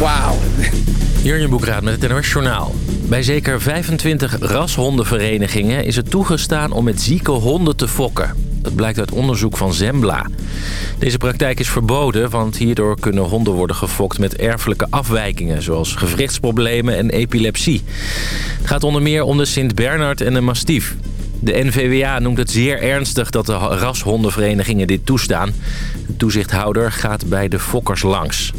Wauw. Jurjen Boekraad met het Journaal. Bij zeker 25 rashondenverenigingen is het toegestaan om met zieke honden te fokken. Dat blijkt uit onderzoek van Zembla. Deze praktijk is verboden, want hierdoor kunnen honden worden gefokt met erfelijke afwijkingen... zoals gewrichtsproblemen en epilepsie. Het gaat onder meer om de Sint-Bernard en de Mastief. De NVWA noemt het zeer ernstig dat de rashondenverenigingen dit toestaan. De toezichthouder gaat bij de fokkers langs.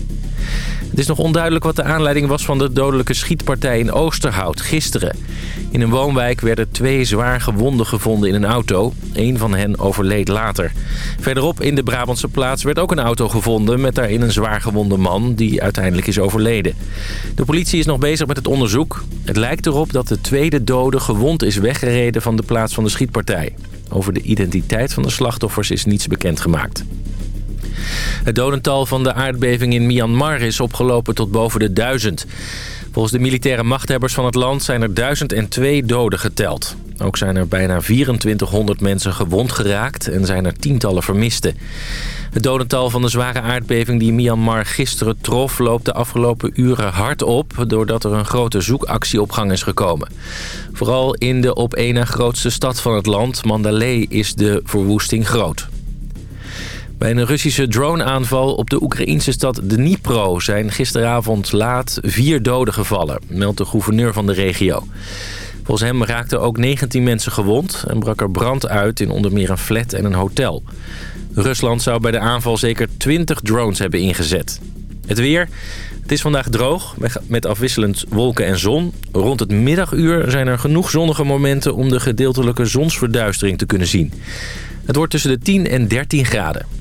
Het is nog onduidelijk wat de aanleiding was van de dodelijke schietpartij in Oosterhout gisteren. In een woonwijk werden twee zwaar gewonden gevonden in een auto. Eén van hen overleed later. Verderop in de Brabantse plaats werd ook een auto gevonden... met daarin een zwaar gewonde man die uiteindelijk is overleden. De politie is nog bezig met het onderzoek. Het lijkt erop dat de tweede dode gewond is weggereden van de plaats van de schietpartij. Over de identiteit van de slachtoffers is niets bekendgemaakt. Het dodental van de aardbeving in Myanmar is opgelopen tot boven de duizend. Volgens de militaire machthebbers van het land zijn er 1002 doden geteld. Ook zijn er bijna 2400 mensen gewond geraakt en zijn er tientallen vermisten. Het dodental van de zware aardbeving die Myanmar gisteren trof... loopt de afgelopen uren hard op... doordat er een grote zoekactie op gang is gekomen. Vooral in de op één na grootste stad van het land, Mandalay, is de verwoesting groot. Bij een Russische droneaanval op de Oekraïnse stad Dnipro... zijn gisteravond laat vier doden gevallen, meldt de gouverneur van de regio. Volgens hem raakten ook 19 mensen gewond... en brak er brand uit in onder meer een flat en een hotel. Rusland zou bij de aanval zeker 20 drones hebben ingezet. Het weer... Het is vandaag droog, met afwisselend wolken en zon. Rond het middaguur zijn er genoeg zonnige momenten... om de gedeeltelijke zonsverduistering te kunnen zien. Het wordt tussen de 10 en 13 graden.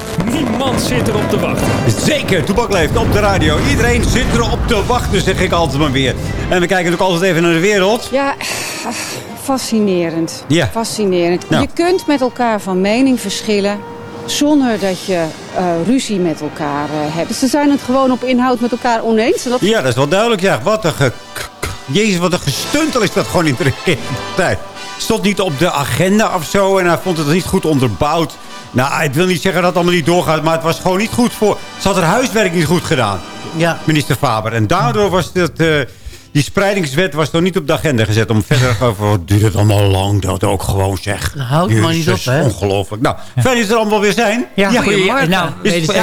Niemand zit erop te wachten. Zeker, Toebak leeft op de radio. Iedereen zit erop te wachten, zeg ik altijd maar weer. En we kijken ook altijd even naar de wereld. Ja, fascinerend. Ja. Fascinerend. Nou. Je kunt met elkaar van mening verschillen zonder dat je eh, ruzie met elkaar eh, hebt. Ze zijn het gewoon op inhoud met elkaar oneens. Dat... Ja, dat is wel duidelijk. Ja, wat een ge... Jezus, wat een gestuntel is dat gewoon in de regeringstijd. Stond niet op de agenda of zo en hij vond het niet goed onderbouwd. Nou, ik wil niet zeggen dat het allemaal niet doorgaat, maar het was gewoon niet goed voor... Ze had haar huiswerk niet goed gedaan, Ja. minister Faber. En daardoor was eh, die spreidingswet was nog niet op de agenda gezet. Om verder over... Wat duurt het allemaal lang? Dat ook gewoon zeg. Houdt maar niet op, hè? Ongelooflijk. Nou, fijn is er allemaal weer zijn. Ja, goedemorgen. Nou, is, dat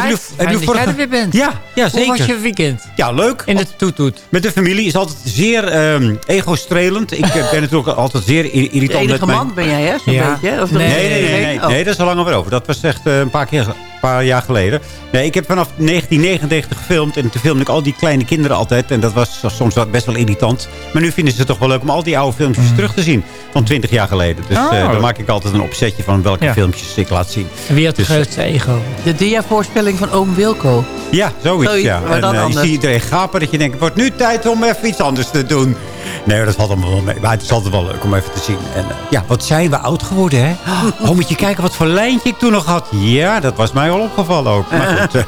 vorige- er weer bent. Ja, ja, Hoe zeker. was je weekend? Ja, leuk. In het toetoet. Met de familie is altijd zeer ehm ego-strelend. Ik eh, ben natuurlijk altijd zeer irritant enige met mijn... man ben jij, hè? Zo'n Ja. beetje. Of Nee, dat- nee, nee, nee, nee, Oh. nee, dat is al lang over. Dat was echt eh, een paar, keer, een paar jaar geleden. Nee, ik heb vanaf 1999 gefilmd. En toen filmde ik al die kleine kinderen altijd. En dat was soms best wel irritant. Maar nu vinden ze het toch wel leuk om al die oude filmpjes terug te zien. Van 20 jaar geleden. Dus Oh. eh, dan maak ik altijd een opzetje van welke Ja. filmpjes ik laat zien. En Wie had het Dus, grootste ego? De diavoorspelling van oom Wilco. Ja, zoiets, Zoiets, ja. maar En dan eh, je ziet iedereen gapen dat je denkt... het wordt nu tijd om even iets anders te doen. Nee, dat valt allemaal wel mee. Maar het is altijd wel leuk om even te zien. En eh, ja, wat zijn we oud geworden, hè? Oh, moet je kijken wat voor lijntje ik toen nog had. Ja, dat was mij al opgevallen ook. Maar goed.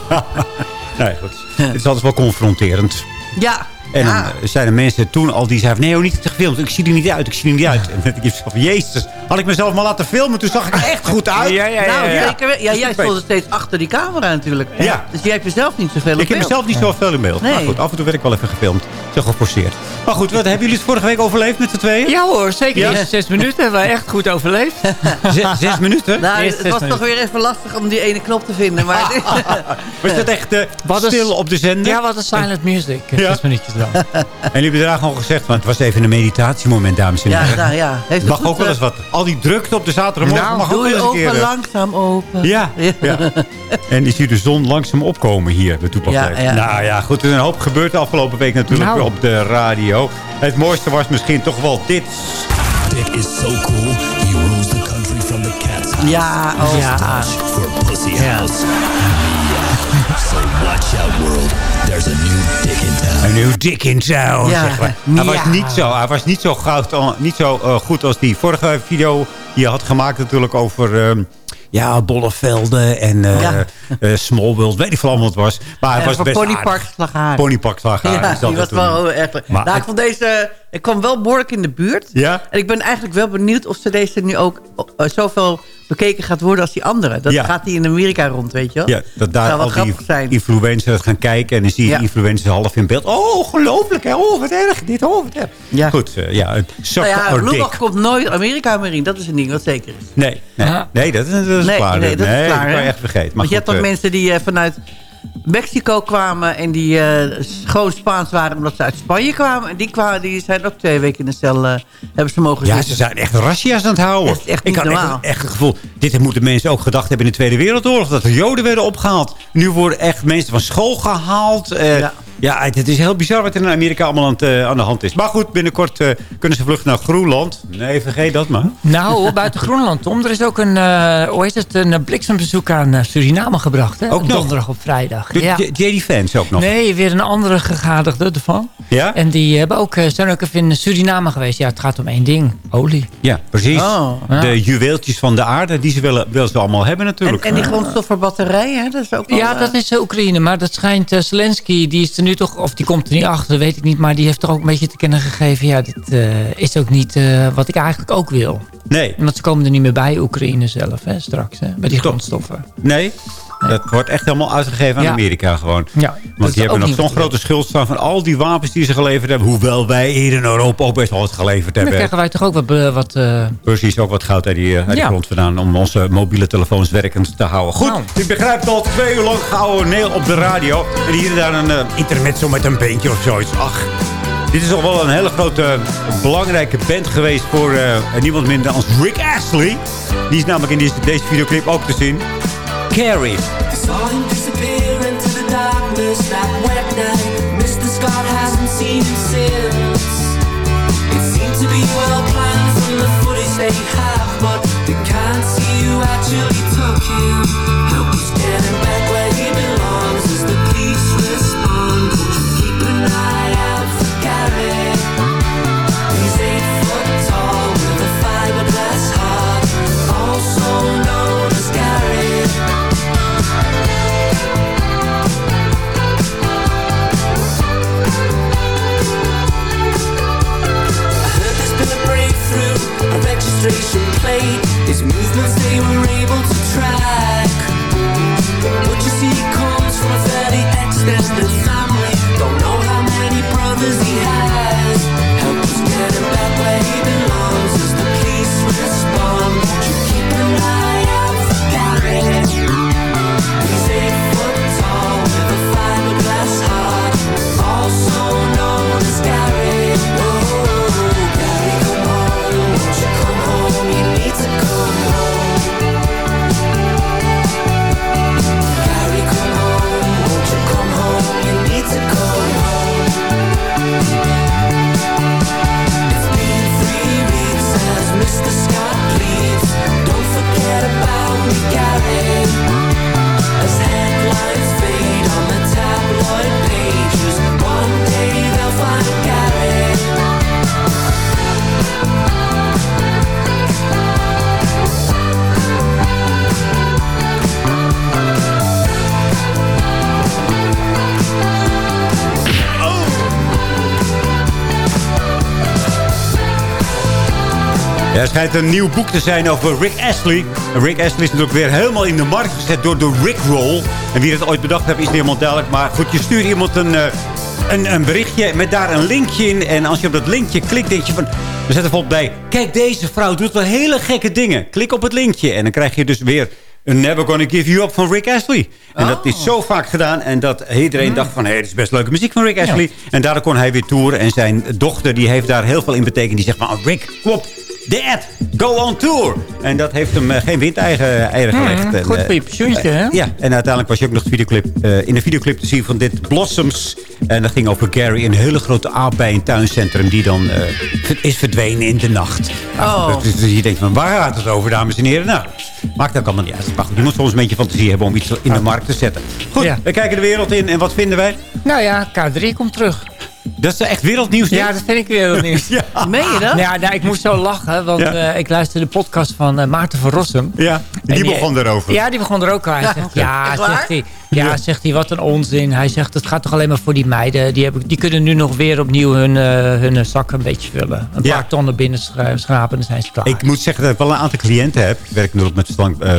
nee, goed. Het is altijd wel confronterend. Ja. En ja. eh, zijn er mensen toen al die zeiden... nee, hoor, niet te gefilmd. Ik zie er niet uit, ik zie er niet uit. En ik mezelf, jezus, had ik mezelf maar laten filmen... toen zag ik er echt goed uit. nou, zeker. Ja, jij stond steeds achter die camera natuurlijk. Ja. Dus jij hebt jezelf niet zoveel Ik heb mezelf niet zoveel in beeld. Nee. Maar goed, af en toe werd ik wel even gefilmd. Zo geforceerd. Maar goed, wat, hebben jullie het vorige week overleefd met z'n tweeën? Ja hoor, zeker. Ja? Zes minuten hebben we echt goed overleefd. Zes, zes minuten? Nou, het was toch weer even lastig om die ene knop te vinden. Maar Was dat echt eh, Wat is- stil op de zender? Ja, wat een silent music. Ja. Zes minuutjes dan. En jullie hebben daar gewoon gezegd, want het was even een meditatiemoment, dames en ja, heren. nou ja. Heeft mag ook wel eens eh, wat. Al die drukte op de zaterdagmorgen Nou, mag ook Doe wel je eens een keer. ogen eh, langzaam open. Ja, ja. En je ziet de zon langzaam opkomen hier bij Toepak Ja, ja. Nou ja, goed. Er is een hoop gebeurd de afgelopen week natuurlijk Op de radio. Het mooiste was misschien toch wel dit. Dick is so cool, he rules the country from the cat's house. Ja, oh. Ja. For Pussy Ja. House. Yeah. So watch out, world. There's a new Dick in town. Een nieuw dik in town, Ja. zeg maar. Hij was Ja. niet zo, hij was niet zo, goud, niet zo eh, goed als die vorige video die je had gemaakt natuurlijk over... ehm, ja, Bollevelden en eh Ja. eh, Small World, weet ik veel allemaal wat het was. Maar En was best Ponypark. Slagharen. Ponypark Slagharen. Ja, dat die was toen. wel leuk. Maar nou, het- ik vond deze... Ik kwam wel behoorlijk in de buurt. Ja? En ik ben eigenlijk wel benieuwd of ze deze nu ook uh, zoveel bekeken gaat worden als die andere. Dat Ja. gaat die in Amerika rond, weet je wel? Ja, dat daar Zou wel al die grappig zijn. influencers gaan kijken. En dan zie je Ja. die influencers half in beeld. Oh, ongelooflijk. Hè? Oh, wat erg. Dit, oh, wat erg. Ja. Goed, eh, ja. Een Nou ja, or Lubach komt nooit Amerika meer in. Dat is een ding wat zeker is. Nee, nee, dat, is- dat is Nee, klaar. nee, dat is klaar, dat kan je hè? echt vergeten. Maar Want je hebt toch eh, mensen die eh, vanuit Mexico kwamen... en die eh, gewoon Spaans waren omdat ze uit Spanje kwamen. En die, kwamen, die zijn ook twee weken in de cel eh, hebben ze mogen Ja, zitten. ze zijn echt razzia's aan het houden. Dat is echt ik had normaal. echt, echt het gevoel... Dit moeten mensen ook gedacht hebben in de Tweede Wereldoorlog. Dat er Joden werden opgehaald. Nu worden echt mensen van school gehaald. eh, Ja. Ja. het, het is heel bizar wat er in Amerika allemaal aan, het, eh, aan de hand is. Maar goed, binnenkort eh, kunnen ze vluchten naar Groenland. Nee, vergeet dat maar. Nou, buiten Groenland, Tom. Er is ook een, eh, hoe heet het, een bliksembezoek aan Suriname gebracht. Hè? Ook op nog? donderdag op vrijdag. De ja. JD Fans ook nog. Nee, weer een andere gegadigde ervan. Ja? En die hebben ook, eh, zijn ook even in Suriname geweest. Ja, het gaat om één ding. Olie. Ja, precies. Oh. Ja. De juweeltjes van de aarde, die ze willen, willen ze allemaal hebben En, natuurlijk. en die grondstof voor batterijen, hè, dat is ook. Ja, dat is Oekraïne. Maar dat schijnt uh, Zelensky, die is er nu toch... Of die komt er niet achter, weet ik niet. Maar die heeft toch ook een beetje te kennen gegeven... Ja, dit eh, is ook niet eh, wat ik eigenlijk ook wil. Nee, Want ze komen er niet meer bij, Oekraïne zelf, hè, straks. Hè, bij die grondstoffen. nee. Dat wordt echt helemaal uitgegeven aan Ja. Amerika gewoon. Ja, Want die hebben nog zo'n grote schuld staan van al die wapens die ze geleverd hebben. Hoewel wij hier in Europa ook best wel wat geleverd Dan hebben. krijgen wij toch ook wat... eh, wat eh, Precies, ook wat goud uit die, eh, uit Ja. grond vandaan. Om onze mobiele telefoons werkend te houden. Goed, Nou. ik begrijp het al twee uur lang gehouden neel op de radio. En hier en daar een uh, intermezzo met een beentje of zoiets. Ach, dit is al wel een hele grote, belangrijke band geweest voor niemand minder dan Rick Astley. Die is namelijk in deze, deze videoclip ook te zien. Carrie. Saw him disappear into the darkness that wet night. Mr. Scott hasn't seen him since. It seemed to be well planned from the footage they have, but they can't see who actually took him. A registration er schijnt een nieuw boek te zijn over Rick Astley. En Rick Astley is natuurlijk weer helemaal in de markt gezet door de Rick Roll. En wie dat ooit bedacht heeft is niet helemaal duidelijk. Maar goed, je stuurt iemand een, eh, een, een berichtje met daar een linkje in. En als je op dat linkje klikt, denk je van... Zit er bijvoorbeeld bij... Kijk, deze vrouw doet wel hele gekke dingen. Klik op het linkje. En dan krijg je dus weer... een Never Gonna Give You Up van Rick Astley. En dat is zo vaak gedaan. En dat iedereen dacht van... hé, hey, dit is best leuke muziek van Rick Astley. En daardoor kon hij weer toeren. En zijn dochter die heeft daar heel veel in betekend. Die zegt van... Oh, Rick, kom op. Dad, go on tour. En dat heeft hem eh, geen windeigen eieren gelegd. En, goed eh, voor je pensioentje, hè? ja, en uiteindelijk was je ook nog de videoclip, eh, in de videoclip te zien van dit Blossoms. En dat ging over Gary, een hele grote aap bij een tuincentrum... die dan eh, is verdwenen in de nacht. Oh. Dus, dus je denkt van, waar gaat het over, dames en heren? Nou, maakt ook allemaal niet uit. Maar goed, je moet soms een beetje fantasie hebben om iets in de markt te zetten. Goed, Ja. we kijken de wereld in. En wat vinden wij? Nou ja, K3 komt terug. Dat is echt wereldnieuws. Ja, dat vind ik wereldnieuws. ja. Meen je dat? Ja, nou, ik moest zo lachen, want Ja. eh, ik luisterde de podcast van eh, Maarten van Rossum. Ja, die, En begon erover. Ja, die begon er ook aan. Hij Ja, zegt, ja, hij, ja, zegt hij, wat een onzin. Hij zegt, het gaat toch alleen maar voor die meiden. Die, hebben, die kunnen nu nog weer opnieuw hun, eh, hun zakken een beetje vullen. Een Ja. paar tonnen binnen schra- schrapen en dan zijn ze klaar. Ik moet zeggen dat ik wel een aantal cliënten heb. Ik werk nu ook met verstand, eh,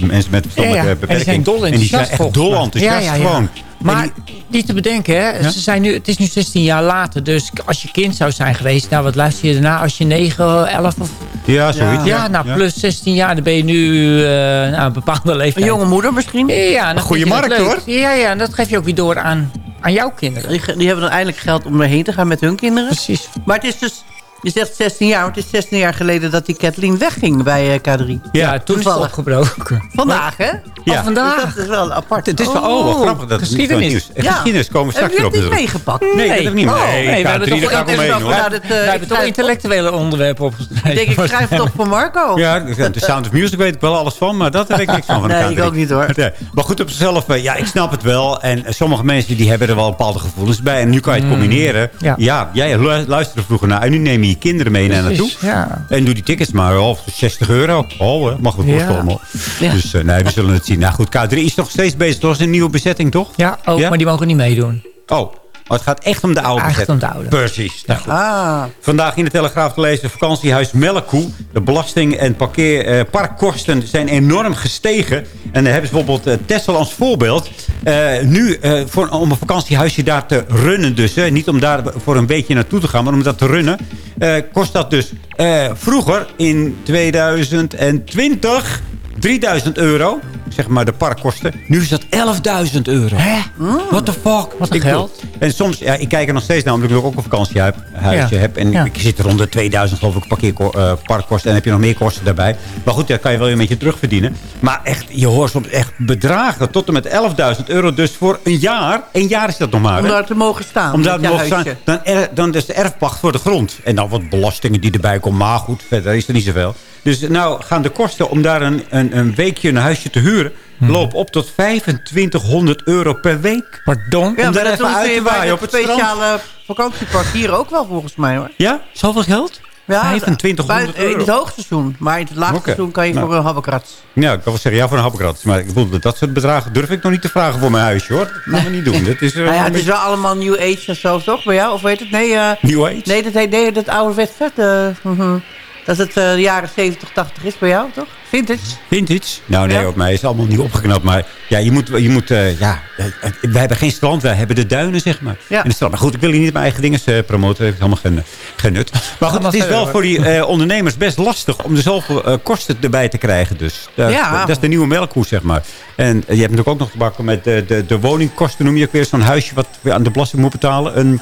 mensen met verstandelijke Ja, ja. beperking. En die zijn dol En die zijn enthousiast, echt dol enthousiast Ja, ja, ja. gewoon. Maar En niet te bedenken, hè? Ja? Ze zijn nu, het is nu 16 jaar later. Dus als je kind zou zijn geweest, nou wat luister je daarna? Als je 9, 11 of... die- ja, zoiets. Ja, nou plus 16 jaar, dan ben je nu eh, nou, een bepaalde leeftijd. Een jonge moeder misschien? Ja, en dan goede markt, leuk. Ja, ja, en dat geef je ook weer door aan, aan jouw kinderen. Die, die hebben dan eindelijk geld om erheen te gaan met hun kinderen. Precies. Maar het is dus... Je zegt 16 jaar, maar het is 16 jaar geleden dat die Kathleen wegging bij eh, K3. Ja, toen is het opgebroken. Vandaag, hè? Ja. Oh, vandaag. Dus dat is wel apart. Het is wel, oh, wat Oh, grappig. Dat is niet geschiedenis. nieuws. En Ja. Geschiedenis komen straks Heb weer je op. dat niet meegepakt? Nee, dat heb ik niet. Oh, Nee, nee, we hebben K3, toch omheen. Nou, dat, eh, toch intellectuele onderwerpen Ik opgeschreven. denk, ik schrijf het toch voor Marco. Ja, de Sound of Music weet ik wel alles van, maar dat weet ik niks van. van Nee, K3. ik ook niet, hoor. Nee. Maar goed, op zichzelf, eh, ja, ik snap het wel. En eh, sommige mensen die hebben er wel bepaalde gevoelens bij. En nu kan je het combineren. ja. Ja, jij lu- luisterde vroeger naar. En nu neem je je kinderen mee naar naartoe. En doe die tickets maar voor 60 euro. Oh, mag wel kosten allemaal. Dus eh, nee, we zullen het zien. Nou goed, K3 is nog steeds bezig. Dat is een nieuwe bezetting, toch? Ja, ook, Ja? maar die mogen niet meedoen. Oh, maar het gaat echt om de oude Echt om de oude. Precies. Nou. Ah, Vandaag in de Telegraaf te lezen vakantiehuis Melkkoe. De belasting en parkeer, eh, parkkosten zijn enorm gestegen. En dan hebben ze bijvoorbeeld eh, Texel als voorbeeld. Eh, nu, eh, voor, om een vakantiehuisje daar te runnen dus. Hè, niet om daar voor een beetje naartoe te gaan, maar om dat te runnen. kost dat dus vroeger in 2020 3000 euro. Zeg maar de parkkosten. Nu is dat 11.000 euro. Hè? What the fuck? Wat een geld. En soms, ja, ik kijk er nog steeds naar, omdat ik ook een vakantiehuisje Ja. heb. En Ja. ik zit rond de 2000 geloof ik parkeerparkkosten. en dan heb je nog meer kosten daarbij. Maar goed, daar kan je wel een beetje terugverdienen. Maar echt, je hoort soms echt bedragen. Tot en met 11.000 euro. Dus voor een jaar. Een jaar is dat nog maar. om daar te mogen staan. Om daar te mogen staan. Dan, er- dan is de erfpacht voor de grond. En dan wat belastingen die erbij komen. Maar goed, verder is er niet zoveel. Dus nou gaan de kosten om daar een, een, een weekje een huisje te huren... Hmm. lopen op tot 2500 euro per week. Pardon? Ja, om daar dat even uit te waaien op het strand. speciale vakantiepark hier ook wel volgens mij hoor. Ja? Zoveel geld? Ja, 2500 buiten- In het euro. hoogseizoen. Maar in het laagseizoen kan je Nou. voor een habbekrats. Ja, ik kan wel zeggen ja voor een happenkrat. Maar ik bedoel, dat soort bedragen durf ik nog niet te vragen voor mijn huisje, hoor. Dat gaan we niet doen. Dat is, eh, Nou ja, het is wel allemaal New Age en zo, toch? Bij jou? Of weet het? Nee, eh, New Age? nee dat heet nee, dat oude vet. eh, mhm. Dat het eh, de jaren 70, 80 is bij jou, toch? Vintage? Vintage? Nou nee, Ja. op mij is het allemaal niet opgeknapt. Maar ja, je moet, je moet eh, ja, eh, wij hebben geen strand, wij hebben de duinen, zeg maar. Ja. En de strand. Maar goed, ik wil hier niet mijn eigen dingen promoten. Dat heeft helemaal geen, geen nut. Maar goed, het is wel voor die ondernemers best lastig om er zoveel kosten erbij te krijgen. Dus dat, Ja. dat is de nieuwe melkkoe, zeg maar. En je hebt natuurlijk ook nog te bakken met de, de, de woningkosten. Noem je ook weer zo'n huisje wat weer aan de belasting moet betalen. Een,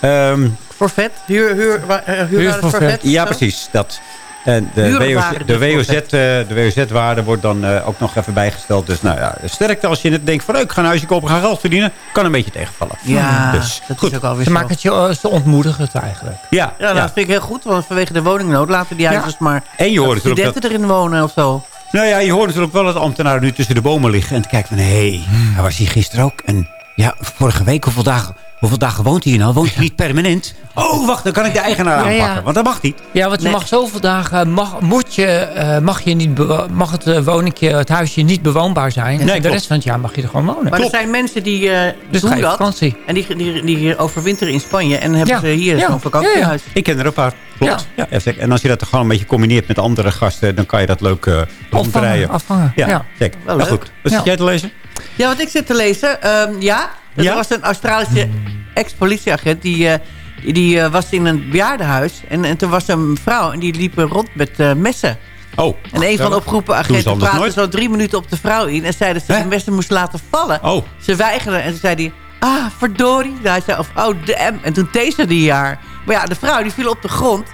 ehm, Forfait? Huur, huur, eh, Huurforfait. forfait? Ja, precies. Dat. En de, Huurwaarde WOZ, de, dus WOZ, eh, de WOZ-waarde wordt dan eh, ook nog even bijgesteld. Dus nou ja, sterkte als je net denkt van... ik ga een huisje kopen, ga geld verdienen. Kan een beetje tegenvallen. Ja, Dus, dat goed. is ook alweer Ze zo. maken het je uh, ze ontmoedigend eigenlijk. Ja, Ja, nou, ja. dat vind ik heel goed, want vanwege de woningnood laten die huisjes maar En je hoort dat... studenten erin wonen of zo. Nou ja, je hoort natuurlijk wel dat ambtenaren nu tussen de bomen liggen... en te kijken van, hé, hey, hij was hier gisteren ook. En ja, vorige week, hoeveel dagen, hoeveel dagen woont hij hier nou? Woont hij niet permanent? Oh, wacht, dan kan ik de eigenaar Ja, ja. aanpakken. Want dat mag niet. Ja, want je Nee. mag zoveel dagen, mag, moet je, eh, mag, je niet mag het uh, woningje, het huisje niet bewoonbaar zijn. en de klopt. rest van het jaar mag je er gewoon wonen. Maar Klopt. er zijn mensen die eh, Dus ga doen je dat. vakantie. En die, die, die overwinteren in Spanje. En hebben Ja. ze hier Ja. zo'n vakantiehuis. Ik ken er een paar. Klopt. Ja. Ja. zeker. En als je dat gewoon een beetje combineert met andere gasten... dan kan je dat leuk uh, rondrijden. afvangen. Ja, Ja. zeker. Wel Nou leuk. goed, wat Ja. zit jij te lezen? Ja, wat ik zit te lezen. ehm, ja, Ja? was een Australische ex-politieagent. Die, eh, die, die, eh, was in een bejaardenhuis. En, en toen was er een vrouw en die liep rond met eh, messen. Oh. En een van de opgeroepen agenten praatte zo drie minuten op de vrouw in. En zei dat ze Hè? de messen moest laten vallen. Oh. Ze weigerde en toen zei hij... Ah, verdorie. Nou, Hij zei, of, oh, damn. En toen taserde hij haar. Maar ja, de vrouw die viel op de grond.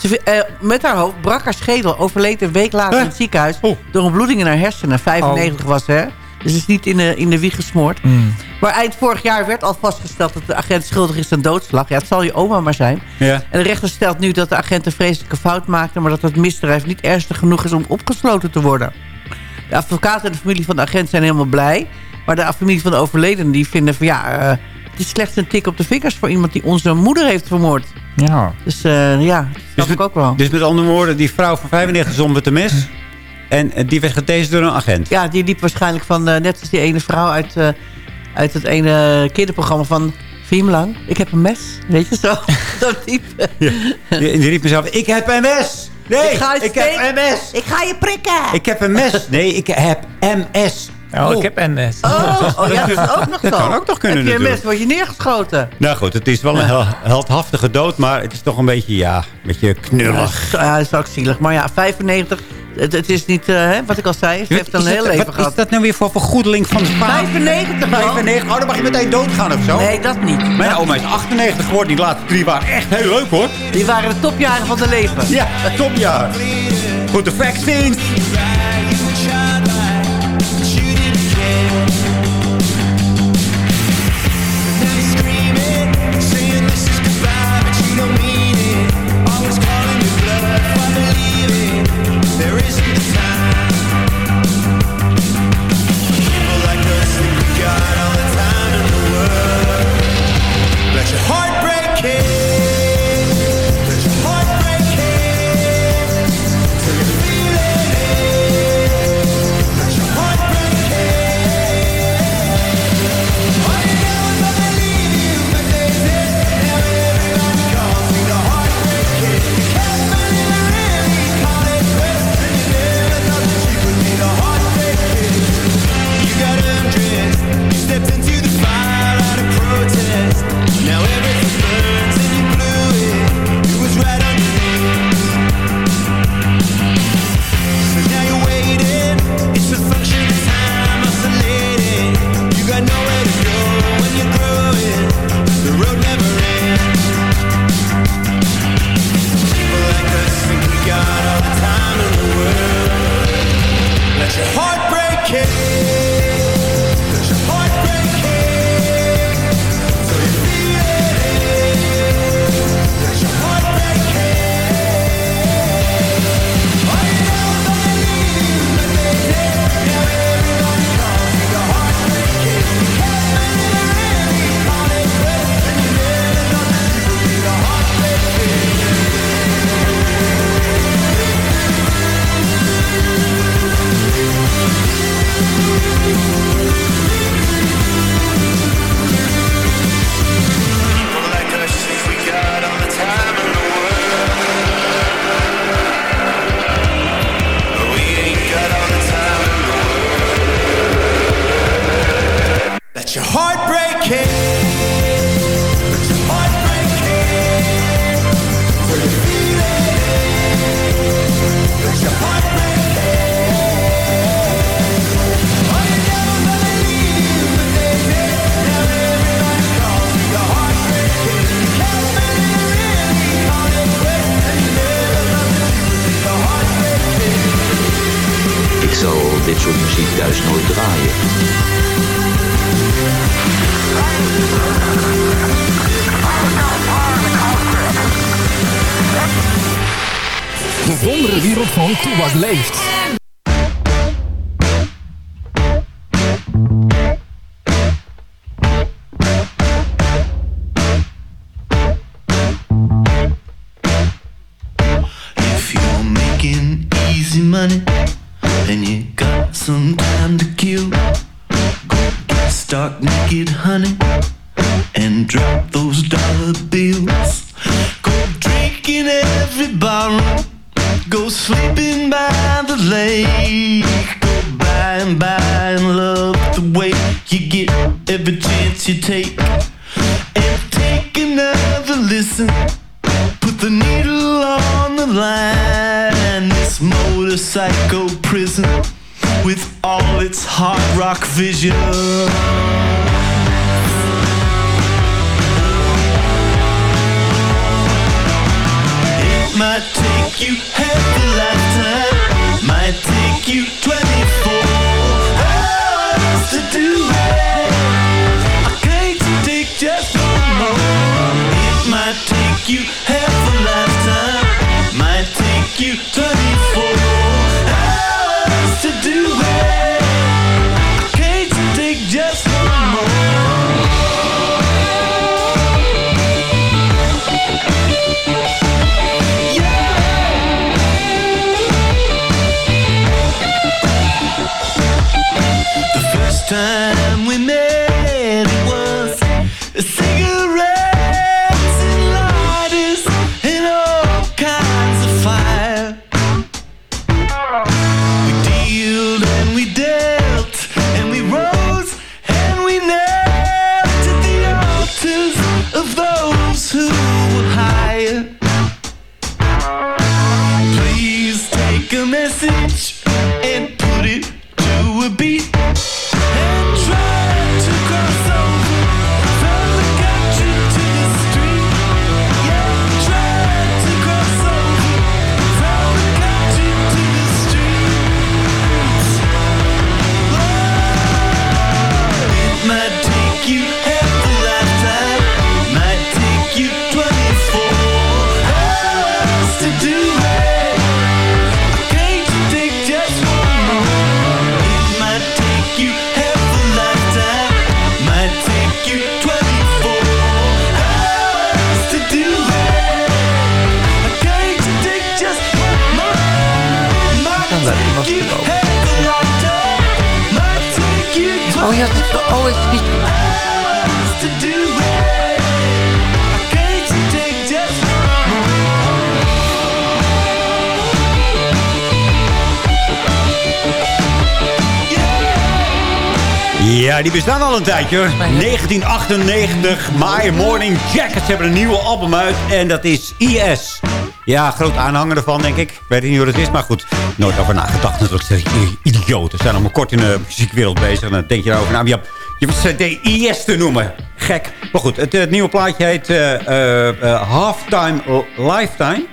Ze, eh, met haar hoofd brak haar schedel. Overleed een week later Hè? in het ziekenhuis. Oh. Door een bloeding in haar hersenen. 95 was ze, hè. Dus is niet in de, in de wieg gesmoord. Maar eind vorig jaar werd al vastgesteld dat de agent schuldig is aan doodslag. Ja, het zal je oma maar zijn. Ja. En de rechter stelt nu dat de agent een vreselijke fout maakte... maar dat het misdrijf niet ernstig genoeg is om opgesloten te worden. De advocaat en de familie van de agent zijn helemaal blij. Maar de familie van de overledene die vinden van ja... eh, het is slechts een tik op de vingers voor iemand die onze moeder heeft vermoord. Ja. Dus eh, ja, dat met, ik ook wel. dus met andere woorden, die vrouw van 95 zonder met de mes. En eh, die werd getaserd door een agent. Ja, die liep waarschijnlijk van... net als die ene vrouw uit, uit het ene kinderprogramma van... Lang? Ik heb een mes. Weet je zo? Zo'n type. Die, die riep mezelf, ik heb een mes. Nee, Ik ga je ik heb mes. Ik ga je prikken! Ik heb een mes. Nee, ik heb MS. Oh, ik heb NS. Oh, oh ja, dat is ook nog Dat zo. kan ook nog kunnen Heb je een mes, word je neergeschoten. Nou goed, het is wel een hel- heldhaftige dood, maar het is toch een beetje, ja, een beetje knullig. Ja, dat is ook zielig. Maar ja, 95, het, het is niet, hè, wat ik al zei, ze heeft een heel dat- leven wat gehad. is dat nou weer voor vergoedeling van vader? 95, man. 95? Oh, dan mag je meteen doodgaan of zo? Nee, dat niet. Mijn oma is 98 geworden. Die laatste drie waren echt heel leuk, hoor. Die waren de topjaren van de leven. Ja, topjaar. Goed, de vaccines. Dit soort muziek thuis nooit draaien. De wondere wereld van Toebak leeft. Al een tijdje hoor. 1998, My Morning Jackets hebben een nieuwe album uit. En dat is IS. Ja, groot aanhanger ervan, denk ik. Ik weet niet hoe dat is, maar goed. Nooit over nagedacht natuurlijk. Zeg, Idioten zijn allemaal kort in de muziekwereld bezig. En dan denk je daarover na. Nou, je hebt je hebt het IS te noemen. Gek. Maar goed, het, het nieuwe plaatje heet eh, eh, eh, Halftime Lifetime.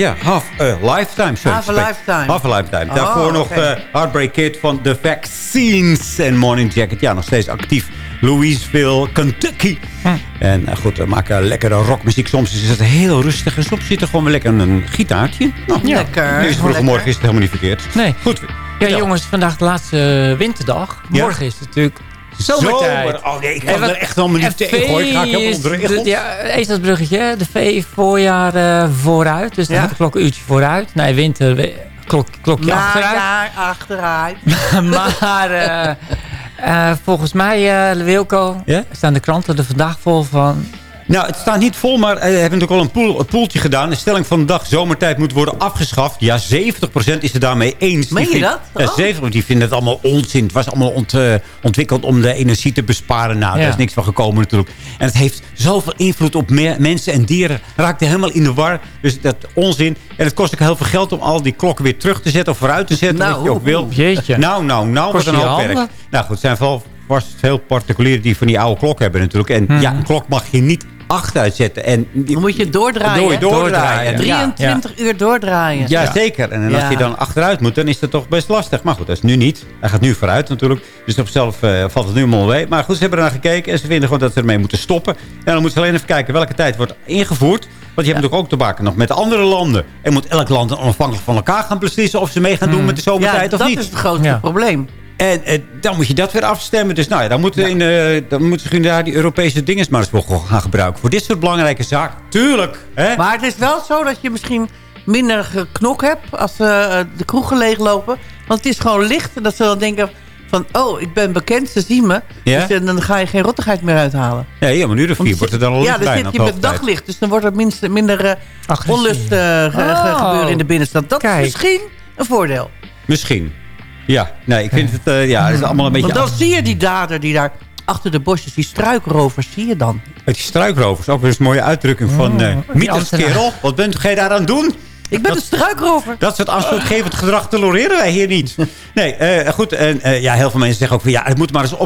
Ja, Half a Lifetime. sorry. Half a Lifetime. Half a Lifetime. Oh, Daarvoor nog oké. eh, Heartbreak Kid van The Vaccines en Morning Jacket. Ja, nog steeds actief. Louisville, Kentucky. En eh, goed, we maken lekkere rockmuziek. Soms is het heel rustig en soms zit er gewoon weer lekker een gitaartje. Nou, Ja. Lekker. Deze vroege Lekker. morgen is het helemaal niet verkeerd. Nee. Goed. Ja, jongens, vandaag de laatste eh, winterdag. Ja. Morgen is het natuurlijk zomertijd. Zomer. Oh nee, ik kan wat- er echt helemaal niet en tegen. Hoor. Ik ga helemaal is onder de de- regels. Ja, Eestadbruggetje, de V voorjaar eh, vooruit. Dus dan Ja. gaat de klok een uurtje vooruit. Nee, winter, we- klok, klokje achteruit. Najaar achteruit. maar eh, eh, volgens mij, eh Wilco, Ja? staan de kranten er vandaag vol van... Nou, het staat niet vol, maar eh, we hebben natuurlijk al een, poel, een poeltje gedaan. De stelling van de dag, zomertijd moet worden afgeschaft. Ja, 70% is het daarmee eens. Meen je vindt- dat? Ja, Oh. 70%. Die vinden het allemaal onzin. Het was allemaal ont, eh, ontwikkeld om de energie te besparen. Nou, Ja. daar is niks van gekomen natuurlijk. En het heeft zoveel invloed op me- mensen en dieren. Raakte helemaal in de war. Dus dat onzin. En het kost ook heel veel geld om al die klokken weer terug te zetten of vooruit te zetten. Nou, wat je ook wil. Jeetje. Nou, nou, nou, Kost wat een hoop werk. Nou goed, het zijn vooral vast heel particulieren die van die oude klok hebben natuurlijk. En Mhm. ja, een klok mag je niet achteruit zetten. En Dan moet je doordraaien. Door, doordraaien. Doordraaien. 23 uur doordraaien. Ja, zeker. En als Ja. hij dan achteruit moet, dan is dat toch best lastig. Maar goed, dat is nu niet. Hij gaat nu vooruit natuurlijk. Dus op zichzelf eh, valt het nu allemaal mee. Maar goed, ze hebben ernaar gekeken en ze vinden gewoon dat ze ermee moeten stoppen. En dan moeten ze alleen even kijken welke tijd wordt ingevoerd. Want je hebt natuurlijk ook te maken nog met andere landen. En moet elk land onafhankelijk van elkaar gaan beslissen... of ze mee gaan doen met de Ja, zomertijd of dat niet. is het grootste Ja. probleem. En eh, dan moet je dat weer afstemmen. Dus nou ja, dan moeten, in, eh, dan moeten ze daar die Europese dingen maar eens voor gaan gebruiken. Voor dit soort belangrijke zaken. Tuurlijk. Hè? Maar het is wel zo dat je misschien minder geknok hebt als eh, de kroegen leeglopen. Want het is gewoon licht. En dat ze dan denken van, oh, ik ben bekend, ze zien me. Ja? Dus dan ga je geen rottigheid meer uithalen. Ja, ja, maar nu de vier wordt er dan al Ja, dan zit je met daglicht. Dus dan wordt er minst, minder eh, onlust eh, Oh. gebeuren in de binnenstad. Dat Kijk. is misschien een voordeel. Misschien. Ja, nee, ik vind het, eh, ja, het is allemaal een beetje... Want dan zie je die dader die daar achter de bosjes. Die struikrovers zie je dan. Met die struikrovers. Ook weer eens een mooie uitdrukking van uh, kerel. Wat bent gij daaraan doen? Ik ben een struikrover. Dat soort aanstootgevend gedrag tolereren wij hier niet. Nee, eh, goed. En eh, ja, heel veel mensen zeggen ook van... ja, het moet maar eens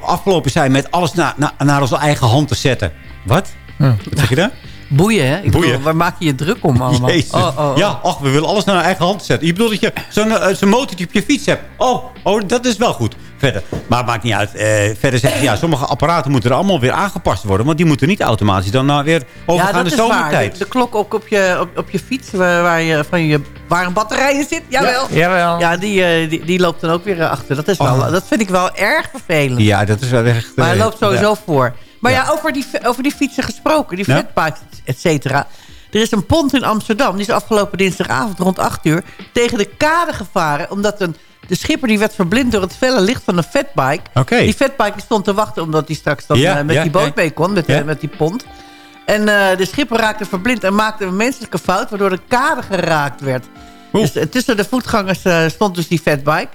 afgelopen zijn met alles na, na- naar onze eigen hand te zetten. Wat? Wat zeg je daar? Boeien, hè? Ik Boeien. bedoel, waar maak je je druk om allemaal? Jezus. Oh, oh, oh. Ja, ach, we willen alles naar eigen hand zetten. Je bedoelt dat je zo'n zo'n motortje op je fiets hebt. Oh, oh, dat is wel goed. Verder. Maar het maakt niet uit. Eh, verder zeggen ze, ja, sommige apparaten moeten er allemaal weer aangepast worden. Want die moeten niet automatisch dan nou weer Ja, overgaan dat de zomertijd. De, de klok ook op je, op, op je fiets, waar, waar, je, van je, waar een batterij in zit. Jawel. Jawel. Ja, die, die, die loopt dan ook weer achter. Dat, is wel, Oh. dat vind ik wel erg vervelend. Ja, dat is wel echt... Maar hij loopt sowieso ja. voor. Maar ja, over, die, over die fietsen gesproken. Die fatbikes, et cetera. Er is een pont in Amsterdam. Die is afgelopen dinsdagavond rond 8 uur... tegen de kade gevaren. Omdat een, de schipper die werd verblind door het felle licht van een fatbike. Die fatbike die stond te wachten... omdat hij straks dan Ja, eh, met ja, die boot ja. mee kon. Met, eh, met die pont. En eh, de schipper raakte verblind en maakte een menselijke fout... waardoor de kade geraakt werd. Dus eh, tussen de voetgangers stond dus die fatbike.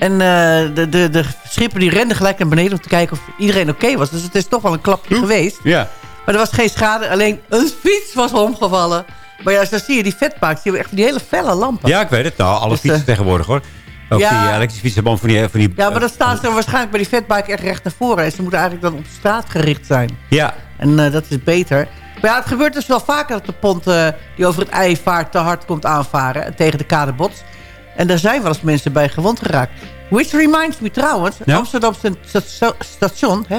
En eh, de, de, de schipper die rende gelijk naar beneden... om te kijken of iedereen oké was. Dus het is toch wel een klapje geweest. Ja. Maar er was geen schade. Alleen een fiets was omgevallen. Maar ja, zo zie je die fatbikes. Die hebben echt die hele felle lampen. ja, ik weet het. Nou, alle Dus, fietsen eh, tegenwoordig hoor. Ook ja. die elektrische fietsen van die... Van die Ja, maar dan staan ze waarschijnlijk bij die fatbike echt recht naar voren. En ze moeten eigenlijk dan op straat gericht zijn. Ja, En eh, dat is beter. Maar ja, het gebeurt dus wel vaker dat de pont eh, die over het ei vaart te hard komt aanvaren. En tegen de kade botst. En daar zijn wel eens mensen bij gewond geraakt. Which reminds me trouwens, Ja? Amsterdam station, hè?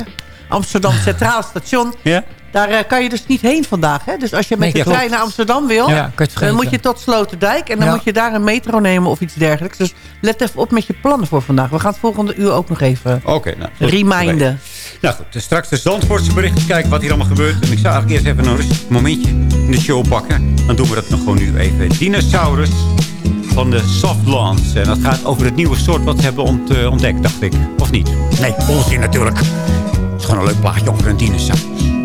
Amsterdam Centraal Station. ja. Daar eh, kan je dus niet heen vandaag. Hè? Dus als je met Nee, de ja, trein klopt. naar Amsterdam wil... Ja, dan moet je tot Sloterdijk. En dan Ja. moet je daar een metro nemen of iets dergelijks. Dus let even op met je plannen voor vandaag. We gaan het volgende uur ook nog even Oké, nou. goed. reminden. Nou goed, dus straks de Zandvoortse berichten kijken wat hier allemaal gebeurt. En ik zou eigenlijk eerst even een rustig momentje in de show pakken. Dan doen we dat nog gewoon nu even. Dinosaurus van de Softlawns. En dat gaat over het nieuwe soort wat ze hebben eh, ontdekt, dacht ik. Of niet? Nee, onzin natuurlijk. Het is gewoon een leuk plaatje over een dinosaurus.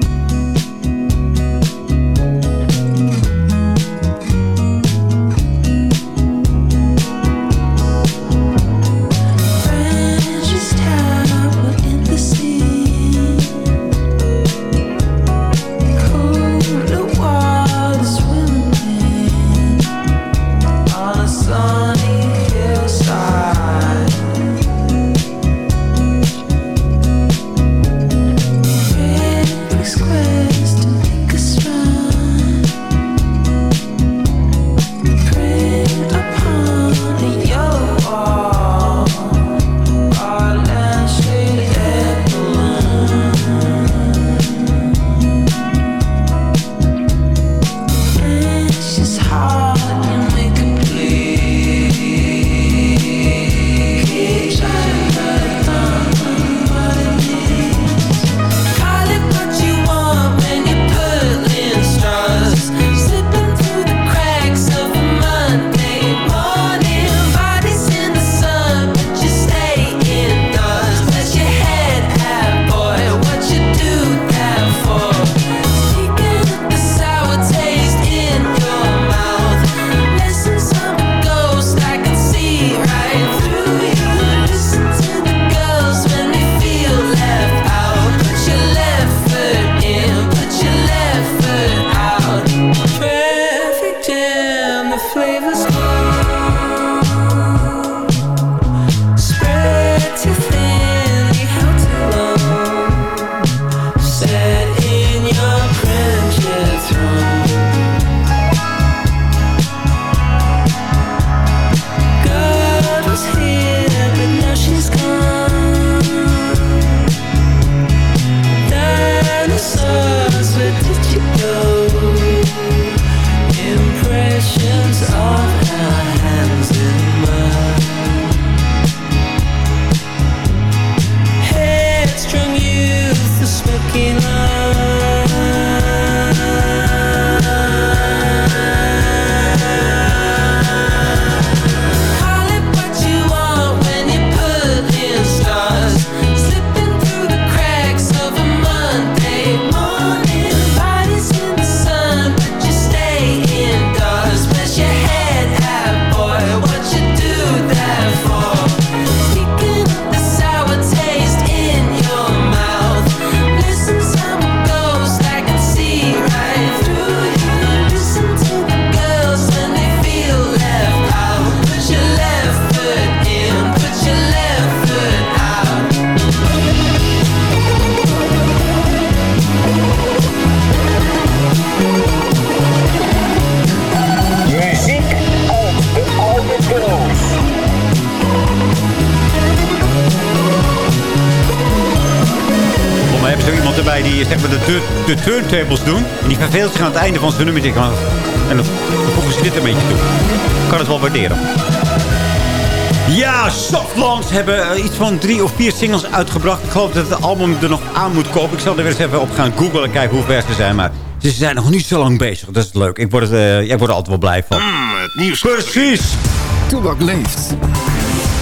Die, zeg maar, de, de, de turntables doen. En die verveelt zich aan het einde van zijn nummer. En dan voegen ze dit een beetje toe. Ik kan het wel waarderen. Ja, Softlands hebben eh, iets van drie of vier singles uitgebracht. Ik geloof dat het album er nog aan moet kopen. Ik zal er weer eens even op gaan googlen en kijken hoe ver ze zijn. Maar ze zijn nog niet zo lang bezig. Dat is leuk. Ik word, eh, ik word er altijd wel blij van. het nieuws. Precies. Toebak leeft.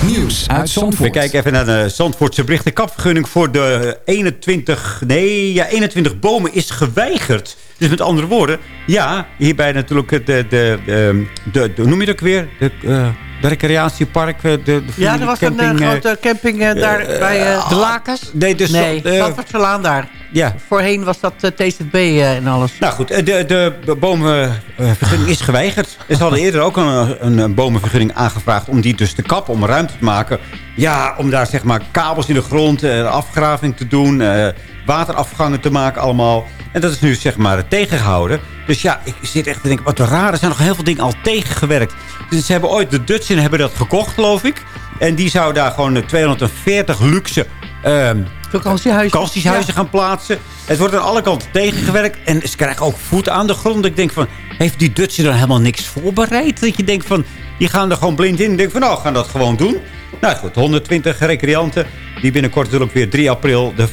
Nieuws uit Zandvoort. We kijken even naar de Zandvoortse bericht. De kapvergunning voor de 21, nee, ja, 21 bomen is geweigerd. Dus met andere woorden, ja, hierbij natuurlijk de, de, de, de, de, noem je dat ook weer? De, eh, de recreatiepark, eh, de, de Ja, er was een camping, eh, eh, grote camping eh, daar eh, bij... eh, De lakens? Nee, dus nee, eh, Zandvoortselaan daar. ja. Voorheen was dat eh, TZB eh, en alles. Nou goed, eh, de, de bomenvergunning is geweigerd. Ze hadden eerder ook een, een, een bomenvergunning aangevraagd... om die dus te kappen, om ruimte te maken. Ja, om daar zeg maar kabels in de grond, eh, afgraving te doen... eh, waterafgangen te maken allemaal. En dat is nu zeg maar tegengehouden. Dus ja, ik zit echt te denken, wat raar. Er zijn nog heel veel dingen al tegengewerkt. Dus ze hebben ooit, de Dutchen hebben dat gekocht, geloof ik. En die zou daar gewoon eh, 240 luxe... ehm, Vakantiehuizen. vakantiehuizen gaan plaatsen. Het wordt aan alle kanten tegengewerkt. En ze krijgen ook voet aan de grond. Ik denk van, heeft die Dutchen dan helemaal niks voorbereid? Dat je denkt van, die gaan er gewoon blind in. Ik denk van, nou, we gaan dat gewoon doen. Nou goed, 120 recreanten die binnenkort natuurlijk weer 3 april de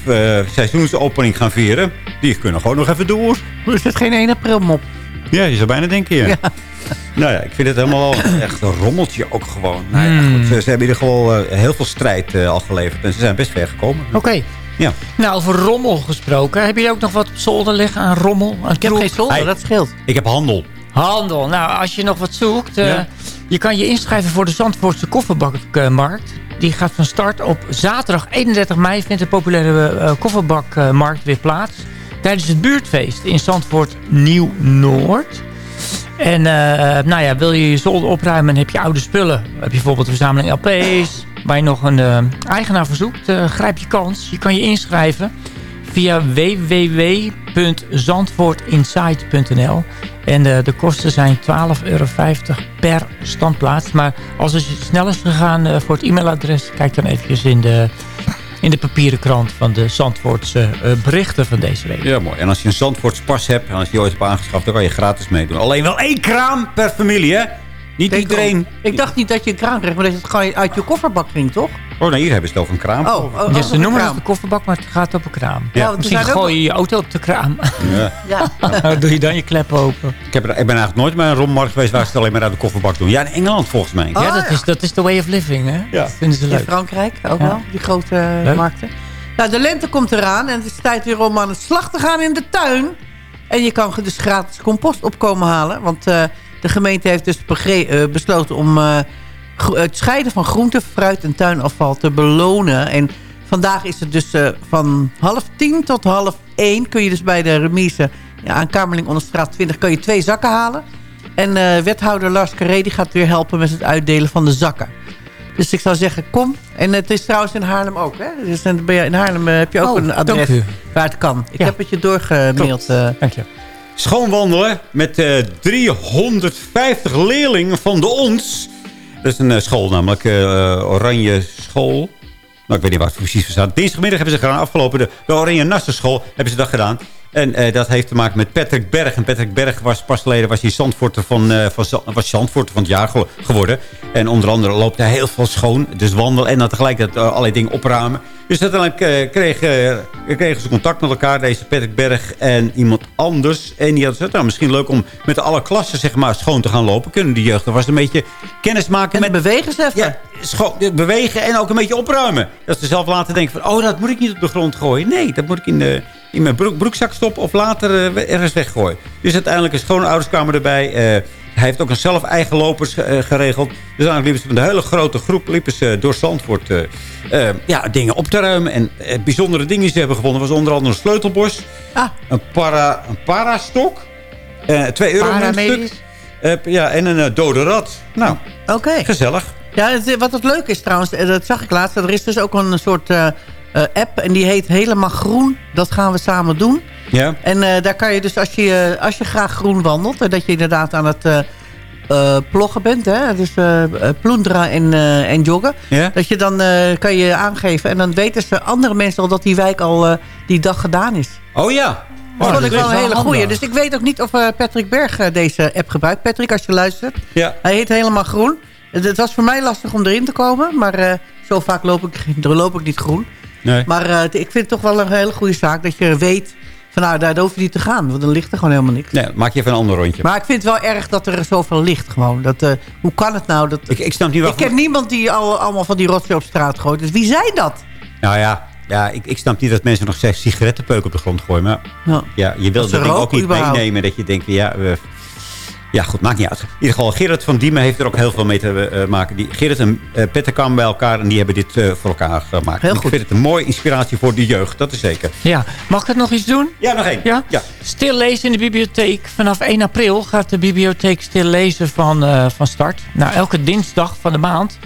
eh, seizoensopening gaan vieren. Die kunnen gewoon nog even door. Is het geen 1 april mop? Ja, je zou bijna denken, ja. Ja. Nou ja, ik vind het helemaal echt een rommeltje ook gewoon. Nou ja, Hmm. goed, ze, ze hebben in ieder geval eh, heel veel strijd eh, al geleverd. En ze zijn best ver gekomen. Oké. Ja. Nou, over rommel gesproken. Heb je ook nog wat op zolder liggen aan rommel? Aan Ik heb geen zolder, Hey. dat scheelt. Ik heb handel. Handel. Nou, als je nog wat zoekt... eh, Ja. Je kan je inschrijven voor de Zandvoortse kofferbakmarkt. Die gaat van start op zaterdag 31 mei... vindt de populaire eh, kofferbakmarkt weer plaats. Tijdens het buurtfeest in Zandvoort Nieuw-Noord. En eh, nou ja, wil je je zolder opruimen en heb je oude spullen. Heb je bijvoorbeeld een verzameling LP's. Waar je nog een eh, eigenaar verzoekt. eh, grijp je kans. Je kan je inschrijven via www.zandvoortinsight.nl. En eh, de kosten zijn 12,50 euro per standplaats. Maar als het snel is gegaan eh, voor het e-mailadres... kijk dan eventjes in de, in de papieren krant van de Zandvoortse eh, berichten van deze week. Ja, mooi. En als je een Zandvoorts pas hebt, en als je ooit hebt aangeschaft, dan kan je gratis meedoen. Alleen wel één kraam per familie, hè? Niet iedereen. Ik dacht niet dat je een kraan kreeg, maar dat het gewoon uit je kofferbak ging, toch? Oh, nou, hier hebben ze het over een kraam. Oh, oh, oh, Dus ze een noemen kraam. het de kofferbak, maar het gaat op een kraam. Ja, er Misschien gooi je je auto op de kraam. Ja. Ja. Doe je dan je klep open. Ik, heb er, ik ben eigenlijk nooit bij een rommelmarkt geweest waar ze het alleen maar uit de kofferbak doen. Ja, in Engeland volgens mij. Oh, ja, dat ja. is, dat is the way of living, hè? Ja. Dat vinden ze In leuk. Frankrijk ook Ja. wel, die grote eh, Leuk. markten. Nou, de lente komt eraan en het is tijd weer om aan de slag te gaan in de tuin. En je kan dus gratis compost opkomen halen. Want eh, de gemeente heeft dus eh, besloten om eh, het scheiden van groente, fruit en tuinafval te belonen. En vandaag is het dus eh, van half tien tot half één kun je dus bij de remise ja, aan Kamerling Onderstraat 20 kun je twee zakken halen. En wethouder Lars Carré die gaat weer helpen met het uitdelen van de zakken. Dus ik zou zeggen, kom. En het is trouwens in Haarlem ook. Hè? Dus in Haarlem heb je ook Oh, een adres waar het kan. Ik Ja. heb het je doorgemaild. Dank je. Schoonwandelen met eh 350 leerlingen van de ons. Dat is een eh, school namelijk, eh, Oranje School. Nou, ik weet niet waar het precies voor staat. Dinsdagmiddag hebben ze gedaan, afgelopen de, de Oranje Nassenschool hebben ze dat gedaan. En eh, dat heeft te maken met Patrick Berg. En Patrick Berg was pas geleden was hij Zandvoorter van, eh, van, was Zandvoorter van het jaar ge- geworden. En onder andere loopt hij heel veel schoon. Dus wandelen en dan tegelijkertijd eh, allerlei dingen opruimen. Dus uiteindelijk kregen, kregen ze contact met elkaar. Deze Patrick Berg en iemand anders. En die hadden gezegd, nou, misschien leuk om met alle klassen zeg maar, schoon te gaan lopen. Kunnen die jeugd was een beetje kennis maken En met... bewegen ze even. Ja, bewegen en ook een beetje opruimen. Dat ze zelf laten denken van... oh, dat moet ik niet op de grond gooien. Nee, dat moet ik in, de, in mijn broek, broekzak stoppen... of later eh, ergens weggooien. Dus uiteindelijk een schone ouderskamer erbij. Eh, hij heeft ook een zelf eigen lopers eh, geregeld. Dus eigenlijk liepen ze met een hele grote groep... liepen ze door Zandvoort ja, dingen op te ruimen. En bijzondere dingen die ze hebben gevonden... was onder andere een sleutelbos. Ah. Een, para, een parastok. twee euro Paramedisch? Eh, ja, en een dode rat. Nou, Oké. gezellig. Ja, wat het leuke is trouwens, dat zag ik laatst. Er is dus ook een soort app en die heet Helemaal Groen. Dat gaan we samen doen. Ja. En eh, daar kan je dus, als je, als je graag groen wandelt... en dat je inderdaad aan het eh eh, ploggen bent... Hè, dus eh eh, ploenderen en, eh, en joggen... Ja? dat je dan eh, kan je aangeven... en dan weten ze andere mensen al dat die wijk al... eh, die dag gedaan is. Oh ja. Dat Oh, vond ik wel een hele goeie. Dus ik weet ook niet of eh, Patrick Berg eh, deze app gebruikt. Patrick, als je luistert. Ja. Hij heet helemaal groen. Het, het was voor mij lastig om erin te komen. Maar eh, zo vaak loop ik, loop ik niet groen. Nee. Maar eh, ik vind het toch wel een hele goede zaak. Dat je weet, van nou, daar hoef je niet te gaan. Want dan ligt er gewoon helemaal niks. Nee, maak je even een ander rondje. Maar ik vind het wel erg dat er zoveel ligt gewoon. Dat, eh, hoe kan het nou? Dat, ik, ik snap niet ik ken niemand die al, allemaal van die rotzooi op straat gooit. Dus wie zijn dat? Nou ja, ja ik, ik snap niet dat mensen nog steeds sigarettenpeuk op de grond gooien. Maar Ja. ja, je wil Dat ding ook niet überhaupt. meenemen. Dat je denkt, ja, we- ja, goed, maakt niet uit. In ieder geval, Gerrit van Diemen heeft er ook heel veel mee te eh, maken. Die, Gerrit en uh, Petter kwamen bij elkaar en die hebben dit eh, voor elkaar gemaakt. Heel En ik goed. vind het een mooie inspiratie voor de jeugd, dat is zeker. Ja, mag ik het nog iets doen? Ja, nog één. Ja? Ja. Stil lezen in de bibliotheek. Vanaf 1 april gaat de bibliotheek stil lezen van, eh, van start. Nou, elke dinsdag van de maand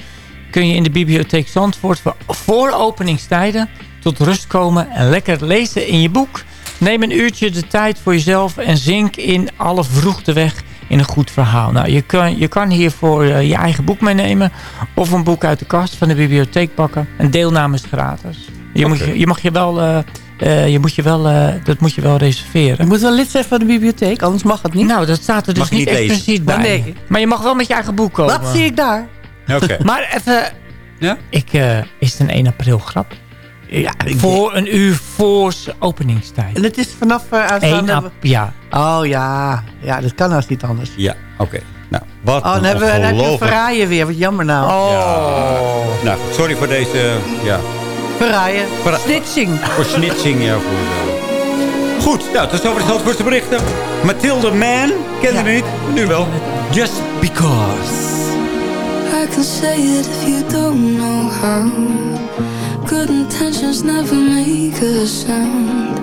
kun je in de bibliotheek Zandvoort voor, voor openingstijden tot rust komen en lekker lezen in je boek. Neem een uurtje de tijd voor jezelf en zink in alle vroegte weg in een goed verhaal. Nou, je kan, je kan hiervoor eh, je eigen boek meenemen of een boek uit de kast van de bibliotheek pakken. En deelname is gratis. Je, moet, je, je mag je wel... eh, eh, je moet je wel, eh, dat moet je wel reserveren. Je moet wel lid zijn van de bibliotheek, anders mag het niet. Nou, dat staat er dus niet niet expliciet bij. Nee. Maar je mag wel met je eigen boek komen. Wat zie ik daar? Oké. Maar even... Ja? Ik, eh, is het een 1 april grap? Ja, ik- Voor een uur voor zijn openingstijd. En het is vanaf uh, 1 aanstaande... april, ja. Oh ja, ja, dat kan als niet anders. Ja, oké. Nou, wat Oh, dan een hebben we, dan heb je verraaien weer. Wat jammer nou. Oh. Nou, sorry voor deze, ja, Verraaien. Verra- Snitching. voor snitching. Ja, voor, eh. Goed, nou, tot zover de Zandvoortse berichten. Mathilde Man, kende je niet? Nu wel. Just Because. I can say it if you don't know how. Good intentions never make a sound.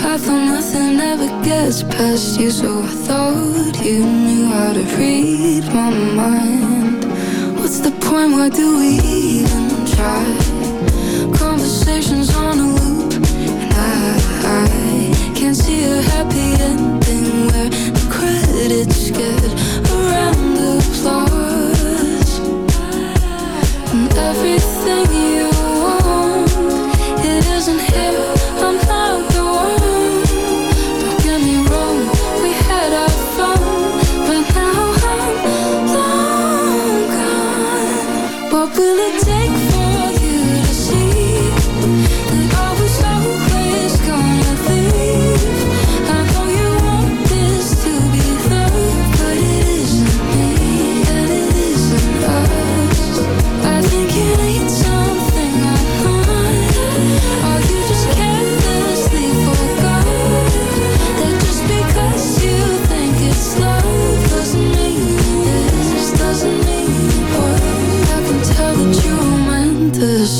I thought nothing ever gets past you, so I thought you knew how to read my mind. What's the point? Why do we even try? Conversations on a loop, and I, I can't see a happy ending where the credits get a round of applause. And everything you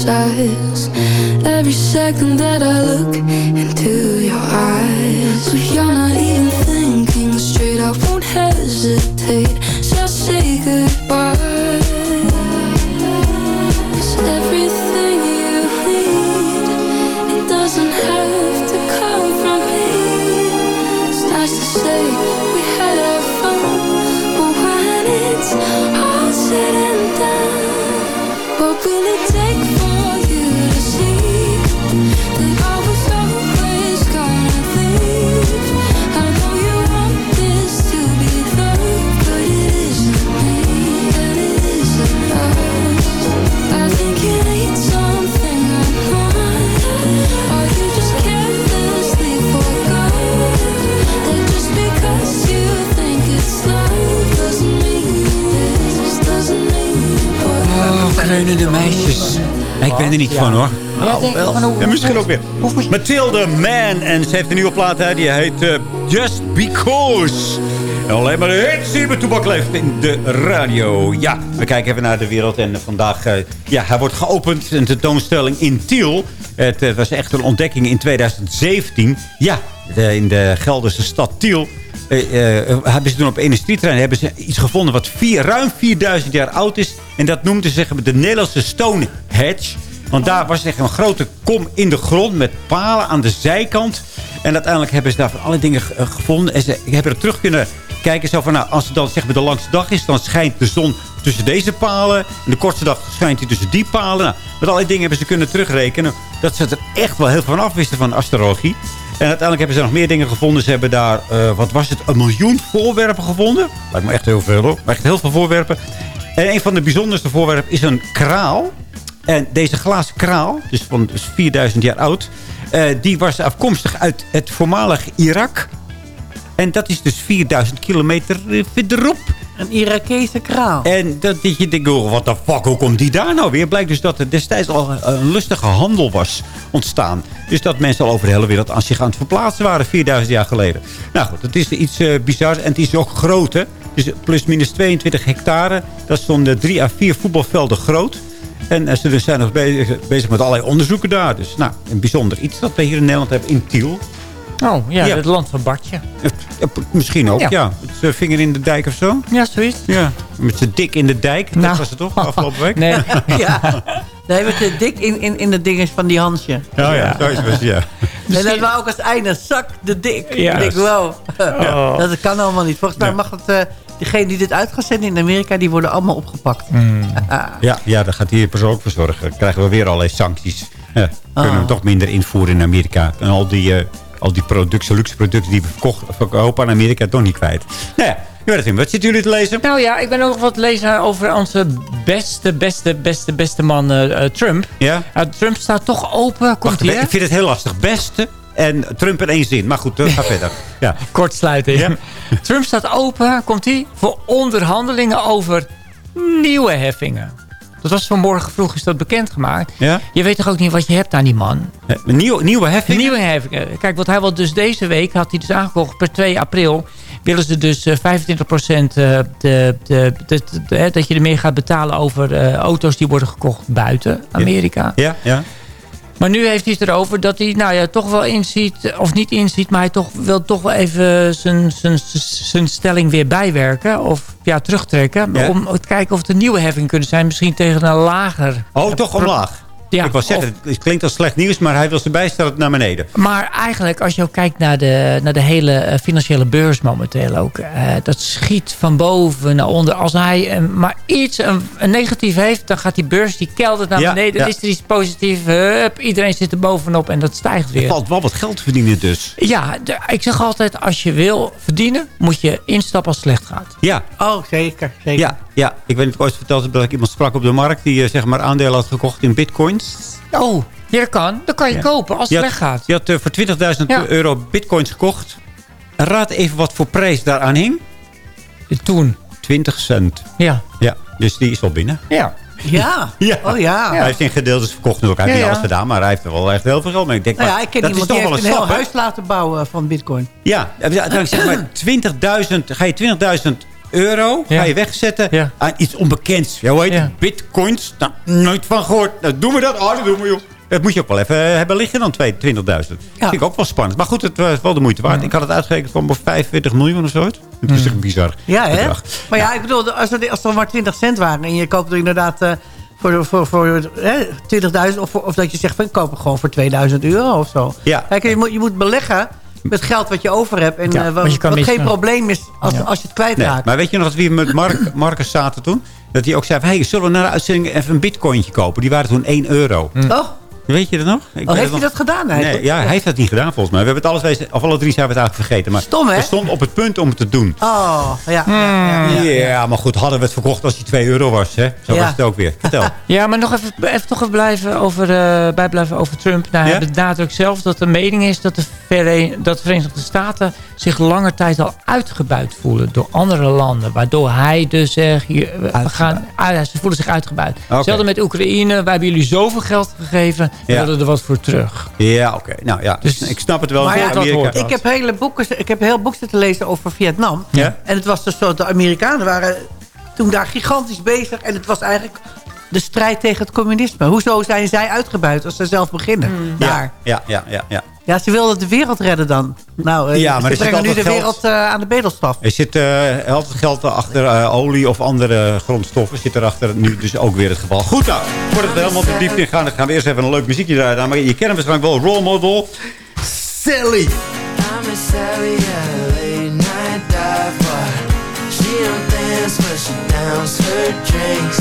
romanticize every second that I look Meisjes. Ik ben er niet van hoor. Ja, misschien ook weer. Mathilde Man. En ze heeft een nieuwe plaat. Die heet eh, Just Because. En alleen maar de hits die Toebak leeft in de radio. Ja, we kijken even naar de wereld. En vandaag, eh, ja, hij wordt geopend. Een tentoonstelling in Tiel. Het eh, was echt een ontdekking in 2017. Ja, de- in de Gelderse stad Tiel. Eh, eh, hebben ze toen op een industrieterrein hebben ze iets gevonden wat ruim 4000 jaar oud is. En dat noemden ze de Nederlandse Stonehenge. Want daar was echt een grote kom in de grond met palen aan de zijkant. En uiteindelijk hebben ze daar van alle dingen ge- eh, gevonden. En ze hebben er terug kunnen kijken. Zo van, nou, als het dan zeg de langste dag is, dan schijnt de zon tussen deze palen. En de kortste dag schijnt hij tussen die palen. Nou, met allerlei dingen hebben ze kunnen terugrekenen. Dat ze er echt wel heel van afwisten van astrologie. En uiteindelijk hebben ze nog meer dingen gevonden. Ze hebben daar, eh, wat was het, een miljoen voorwerpen gevonden. Lijkt me echt heel veel hoor. Echt heel veel voorwerpen. En een van de bijzonderste voorwerpen is een kraal. En deze glazen kraal, dus van dus 4000 jaar oud... eh, die was afkomstig uit het voormalig Irak. En dat is dus 4000 kilometer eh, verderop. Een Irakese kraal. En dat dat je denkt, oh, wat de fuck, hoe komt die daar nou weer? Blijkt dus dat er destijds al een lustige handel was ontstaan. Dus dat mensen al over de hele wereld aan zich aan het verplaatsen waren 4000 jaar geleden. Nou goed, het is iets eh, bizars en het is ook groot, hè. Dus plus minus 22 hectare. Dat stonden drie à vier voetbalvelden groot. En eh, ze zijn nog bezig, bezig met allerlei onderzoeken daar. Dus nou, een bijzonder iets dat we hier in Nederland hebben in Tiel. Oh, ja, Ja. het land van Bartje. Eh, Misschien ook, ja. Ja. Met zijn vinger in de dijk of zo. Ja, zoiets. Ja, met zijn dik in de dijk. Dat Nou. was het toch, afgelopen week? Nee. Ja. Nee, met de dik in, in, in de dinges van die Hansje. Oh ja, zo is het, ja. En dat was ook als einde, zak de dik. Ja. Ik denk, wow. Oh. Dat kan allemaal niet. Volgens mij Ja. mag het... eh degene die dit uit gaat zenden in Amerika, die worden allemaal opgepakt. Ja, ja, daar gaat die persoon ook voor zorgen. Dan krijgen we weer allerlei sancties. Ja, kunnen we Oh. toch minder invoeren in Amerika. En al die, eh, al die producten, luxe producten die we verkocht, verkopen aan Amerika, toch niet kwijt. Nou ja. Wat zitten jullie te lezen? Nou ja, ik ben ook wat lezen over onze beste, beste, beste, beste man eh, eh, Trump. Ja? Uh, Trump staat toch open, komt hij, ik vind het heel lastig. Beste en Trump in één zin. Maar goed, eh, ga verder. Ja. Kortsluiting. Ja. Trump staat open, komt hij, voor onderhandelingen over nieuwe heffingen. Dat was vanmorgen vroeg is dat bekendgemaakt. Ja? Je weet toch ook niet wat je hebt aan die man? Eh, Nieuw, nieuwe heffing? Nieuwe heffingen. Kijk, wat hij wil dus deze week, had hij dus aangekondigd, per 2 april willen ze dus eh, 25% eh, de, de, dat je er meer gaat betalen over eh, auto's die worden gekocht buiten Amerika. Ja, ja. Maar nu heeft hij het erover dat hij nou ja, toch wel inziet, of niet inziet, maar hij toch, wil toch wel even zijn, zijn, zijn stelling weer bijwerken. Of ja, terugtrekken. Ja. Om te kijken of er nieuwe heffingen kunnen zijn. Misschien tegen een lager. Oh, toch omlaag. Ja, ik wil zeggen, het klinkt als slecht nieuws, maar hij wil ze bijstellen naar beneden. Maar eigenlijk, als je ook kijkt naar de, naar de hele eh, financiële beurs momenteel ook. eh, dat schiet van boven naar onder. Als hij eh, maar iets een, een negatief heeft, dan gaat die beurs, die keldert naar Ja, beneden. ja. Dan is er iets positiefs. Hup, iedereen zit er bovenop en dat stijgt Er weer. valt wel wat geld te verdienen dus. Ja, de- ik zeg altijd, als je wil verdienen, moet je instappen als het slecht gaat. Ja, Oh, zeker. zeker. ja, ja. Ik weet niet of ik ooit verteld heb dat ik iemand sprak op de markt... die eh, zeg maar aandelen had gekocht in bitcoins. Oh, dat kan. Dan kan je Ja. kopen als Die het had, slecht gaat. die had eh, voor 20.000 Ja. euro bitcoins gekocht. Raad even wat voor prijs daaraan hing. Toen. 20 cent. Ja. Ja, dus die is al binnen. Ja. Ja. Ja. Oh ja. Hij heeft in gedeeltes verkocht natuurlijk. Hij heeft niet ja. alles gedaan, maar hij heeft er wel echt heel veel geld mee. Ik denk, Nou ja, ik ken dat iemand is die toch heeft wel een een heel huis laten bouwen van bitcoin. Ja, uiteindelijk zeg maar 20.000, ga je 20.000 euro Ja. ga je wegzetten Ja. aan iets onbekends. Ja, hoe heet Ja. het? Bitcoins? Nou, nooit van gehoord. Nou, doen we dat? Oh, dat doen we, joh. Dat moet je ook wel even eh, hebben liggen dan, twee- 20.000. Vind ik ook wel spannend. Maar goed, het was wel de moeite waard. Ik had het uitgerekend van op 45 miljoen of zo. Het is echt bizar. Ja, hè? Maar ja, ik bedoel, als er, als maar 20 cent waren... en je koopt er inderdaad eh, voor, voor, voor hè, 20.000... Of, voor- of dat je zegt, van, ik koop er gewoon voor 2000 euro of zo. Ja. Kijk, je moet, je moet beleggen met geld wat je over hebt... en Ja, eh, wat, geen probleem is als, Ja. als je het Nee, kwijtraakt. maar weet je nog dat we hier met Mark, Marcus zaten toen? Dat hij ook zei van, hey, zullen we na de uitzending even een bitcointje kopen? Die waren toen 1 euro. Oh, Weet je dat nog? Ik oh heeft hij nog. dat gedaan eigenlijk? Nee, ja, hij heeft dat niet gedaan volgens mij. We hebben het alles, of alle drie zijn we het eigenlijk vergeten. Maar Stom, hè? We stonden op het punt om het te doen. Oh, ja. ja, ja, Ja, ja. maar goed, hadden we het verkocht als die 2 euro was. Hè? Zo Ja. was het ook weer. Vertel. Ja, maar nog even, even toch even blijven over, eh, bijblijven over Trump. Nou, Ja? Hij benadrukt zelf dat de mening is dat de, Vere- dat de Verenigde Staten zich lange tijd al uitgebuit voelen door andere landen. Waardoor hij dus zegt, hier, we- we gaan, ah, ze voelen zich uitgebuit. Oké. Hetzelfde met Oekraïne, wij hebben jullie zoveel geld gegeven, we Ja. willen er wat voor terug. Ja, oké. Nou ja, Dus- ik snap het wel. Maar ja, voor Amerika. hoort. Ik heb hele boeken, ik heb heel boek zitten lezen over Vietnam. Ja? En het was dus zo, de Amerikanen waren toen daar gigantisch bezig. En het was eigenlijk de strijd tegen het communisme. Hoezo zijn zij uitgebuit als ze zelf beginnen? Daar. Ja, ja, ja, ja. Ja, ze wilden de wereld redden dan. Nou, eh, Ja, maar er ze brengen nu de wereld eh, aan de bedelstaf. Er zit eh, altijd geld achter eh, olie of andere grondstoffen. Zit erachter nu dus ook weer het geval. Goed nou, voordat we helemaal de diepte in gaan... dan gaan we eerst even een leuk muziekje draaien. Maar je kent hem waarschijnlijk wel. Role model. Sally. I'm a Sally, a late night diver. She don't dance, but she downs her drinks.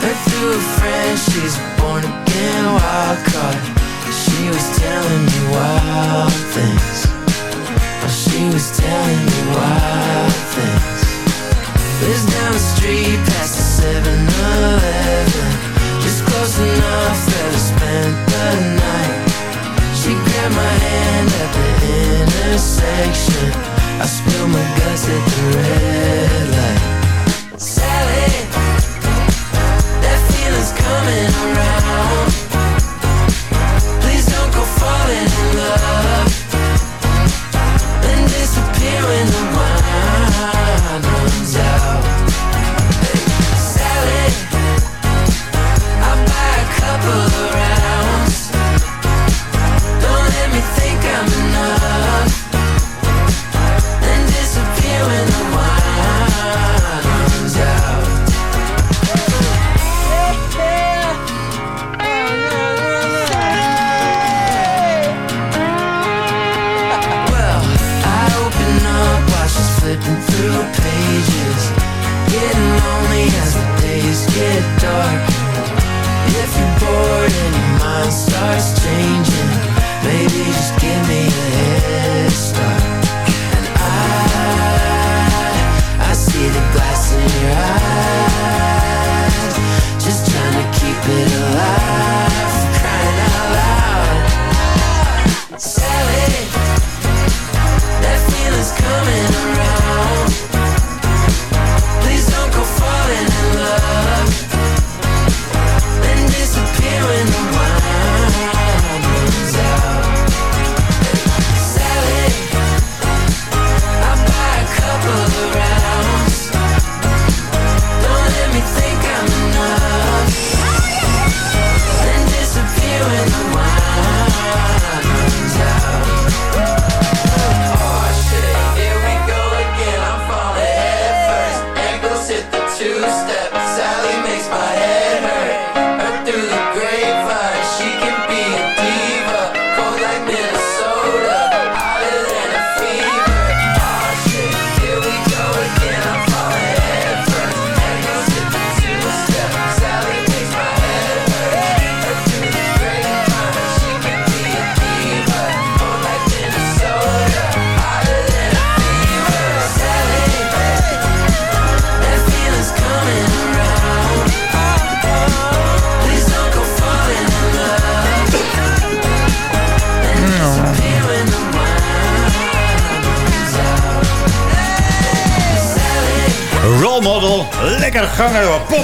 Heard through a friend she's born again wild card. She was telling me wild things. Oh, she was telling me wild things. Lives down the street past the 7-Eleven. Just close enough that spent the night. She grabbed my hand at the intersection. I spilled my guts at the red light. Sally, that feeling's coming around. Disappear when the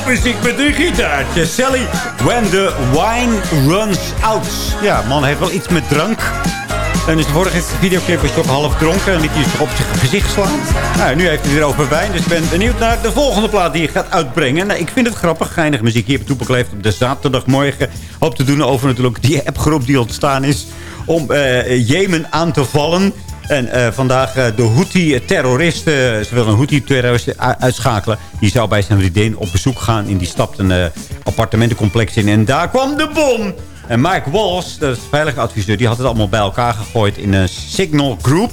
popmuziek met een gitaartje. Sally, when the wine runs out. Ja, man heeft wel iets met drank. En in zijn vorige videoclip was ook half dronken en liet hij zich op zijn gezicht slaan. Nou, nu heeft hij weer over wijn, dus ik ben benieuwd naar de volgende plaat die hij gaat uitbrengen. Nou, ik vind het grappig, geinig muziek hier op Toepakleeft op de zaterdagmorgen. Hoop te doen over natuurlijk die appgroep die ontstaan is om eh, Jemen aan te vallen. En eh, vandaag eh, de Houthi-terroristen, ze willen een Houthi-terrorist uitschakelen. Die zou bij zijn vriendin op bezoek gaan. En die stapt een eh, appartementencomplex in. En daar kwam de bom. En Mike Walls, dat is de veiligheidsadviseur, die had het allemaal bij elkaar gegooid in een Signal Group.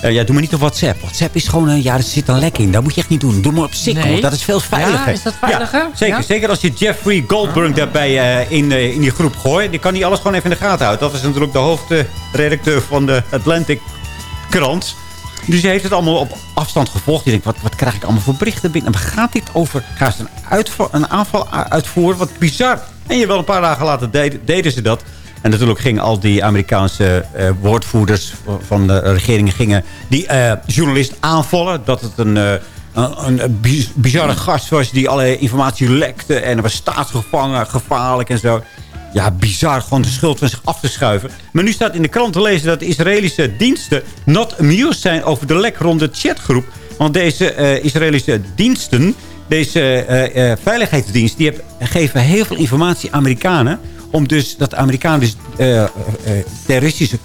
Eh, ja, doe maar niet op WhatsApp. WhatsApp is gewoon, ja, er zit een lek in. Dat moet je echt niet doen. Doe maar op Signal. Nee. Dat is veel veiliger. Ja, is dat veiliger? Ja, zeker. Ja? Zeker als je Jeffrey Goldberg daarbij eh, in, eh, in die groep gooit. Die kan die alles gewoon even in de gaten houden. Dat is natuurlijk de hoofdredacteur van de Atlantic krant. Dus hij heeft het allemaal op afstand gevolgd. Je denkt, wat, wat krijg ik allemaal voor berichten binnen? Waar gaat dit over? Gaan ze een, een aanval uitvoeren? Wat bizar. En je wel een paar dagen later deden, deden ze dat. En natuurlijk gingen al die Amerikaanse eh, woordvoerders van de regering... gingen die eh, journalist aanvallen. Dat het een... eh, een, een biz- bizarre gast was die alle informatie lekte. En er was staatsgevangen, gevaarlijk en zo. Ja, bizar. Gewoon de schuld van zich af te schuiven. Maar nu staat in de krant te lezen dat Israëlische diensten... not amused zijn over de lek rond de chatgroep. Want deze eh, Israëlische diensten... deze eh, veiligheidsdienst... die heb- geven heel veel informatie aan Amerikanen... om dus dat Amerikanen dus, terroristische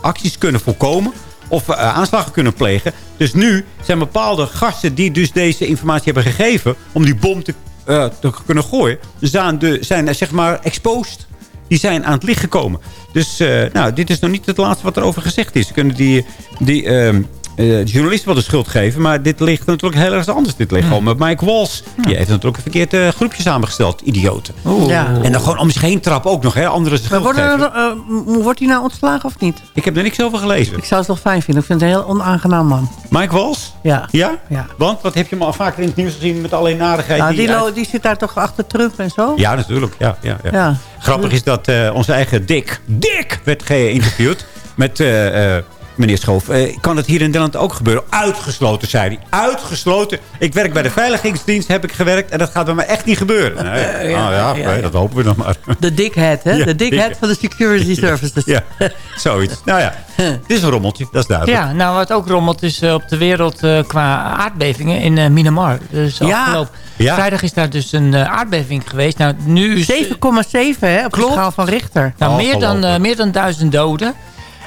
acties kunnen voorkomen of aanslagen kunnen plegen. Dus nu zijn bepaalde gasten die dus deze informatie hebben gegeven... om die bom te, eh, te kunnen gooien, zijn, de, zijn eh, zeg maar exposed. Die zijn aan het licht gekomen. Dus eh, nou, dit is nog niet het laatste wat erover gezegd is. Kunnen die, die, eh, journalisten wel de schuld geven. Maar dit ligt natuurlijk heel erg anders. Dit ligt gewoon met Mike Walls. Die heeft natuurlijk een verkeerd eh, groepje samengesteld. Idioten. Ja. En dan gewoon om zich heen trappen ook nog. Hè? Anderen de Maar schuld worden, geven. er, eh, wordt hij nou ontslagen of niet? Ik heb er niks over gelezen. Ik zou het wel fijn vinden. Ik vind het een heel onaangenaam man. Mike Walls? Ja. Ja? Ja. Want wat heb je hem al vaker in het nieuws gezien met alleen narigheid? Nou, die, uit- die zit daar toch achter Trump en zo? Ja, natuurlijk. Ja, ja, ja. Ja. Grappig is dat eh, onze eigen Dick, Dick werd geïnterviewd met eh, eh, meneer Schoof. Eh, kan het hier in Nederland ook gebeuren? Uitgesloten, zei hij. Uitgesloten. Ik werk bij de Veiligheidsdienst, heb ik gewerkt. En dat gaat bij mij echt niet gebeuren. Nee. Eh, ja, Ah, ja, ja, oké, ja. dat hopen we nog maar. De dickhead, hè? Ja, de dickhead dick- van de security services. Ja, zoiets. Nou ja, het is een rommeltje, dat is duidelijk. Ja, nou wat ook rommelt is eh, op de wereld eh, qua aardbevingen in eh Myanmar. Dus Ja. afgelopen Ja. vrijdag is daar dus een aardbeving geweest. Nou, nu is 7,7 hè, op de Klopt. schaal van Richter. nou, meer, dan, meer dan duizend doden.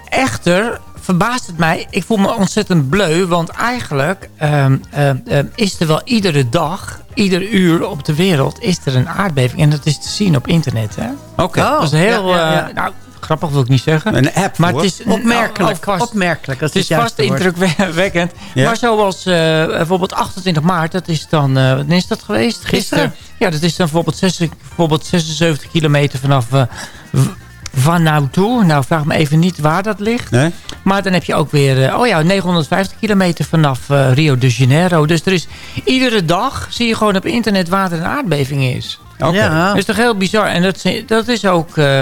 Echter verbaast het mij. Ik voel me ontzettend bleu. Want eigenlijk ehm, ehm, ehm, is er wel iedere dag, ieder uur op de wereld... is er een aardbeving. En dat is te zien op internet. Hè? Oké. Oh. dat is heel... ja, ja, ja. eh, nou, grappig wil ik niet zeggen. Een app Maar hoor. het is Opmerkelijk. alvast- Opmerkelijk. als Het is het vast indrukwekkend. Ja. Maar zoals eh, bijvoorbeeld 28 maart, dat is dan, eh wanneer is dat geweest? Gisteren. Ja, dat is dan bijvoorbeeld, 60, bijvoorbeeld 76 kilometer vanaf eh, V- Vanuatu. Nou, vraag me even niet waar dat ligt. Nee? Maar dan heb je ook weer, eh, oh ja, 950 kilometer vanaf eh, Rio de Janeiro. Dus er is iedere dag, zie je gewoon op internet waar er een aardbeving is. Oké. Ja. Dat is toch heel bizar. En dat, is- dat is ook... eh,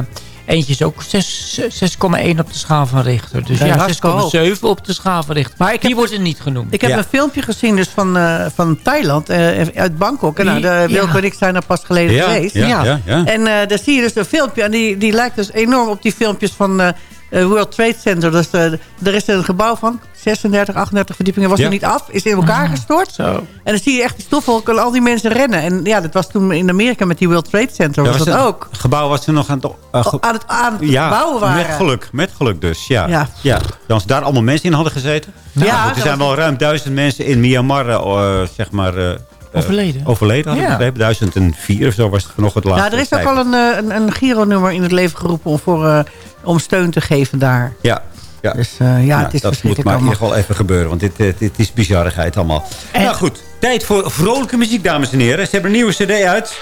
eentje is ook 6 6,1 op de schaal van Richter. Dus Ja, ja, hartstikke hoog. 6,7 op de schaal van Richter. Maar ik Die heb- wordt er niet genoemd. Ik heb Ja. een filmpje gezien dus van, eh, van Thailand, eh, uit Bangkok. En nou. Wilco en ik zijn er pas geleden Ja, geweest. ja, ja. Ja. ja. En eh, daar zie je dus een filmpje. En die, die lijkt dus enorm op die filmpjes van World Trade Center. Dus eh, er is een gebouw van 36, 38 verdiepingen. Was Ja. er niet af. Is in elkaar gestort. Zo. En dan zie je echt die stofwolken en al die mensen rennen. En ja, dat was toen in Amerika met die World Trade Center. Was, was dat het ook. gebouw wat ze nog aan het, eh, ge- Oh, aan het, aan het ja, bouwen waren. met geluk. Met geluk dus, ja. Ja. ja. Als daar allemaal mensen in hadden gezeten. Ja, Nou, er zijn was- wel ruim duizend mensen in Myanmar, eh, eh, zeg maar... eh, Overleden. overleden, had ik Ja. begrepen. 1004 of zo was het vanochtend laatste. Ja, er is ook al een, eh, een, een Giro-nummer in het leven geroepen om, voor, eh, om steun te geven daar. Ja, ja. Dus eh, ja, Nou, het is dat moet maar in ieder geval even gebeuren. Want dit, eh, dit is bizarigheid allemaal. En- nou goed, tijd voor vrolijke muziek, dames en heren. Ze hebben een nieuwe cd uit.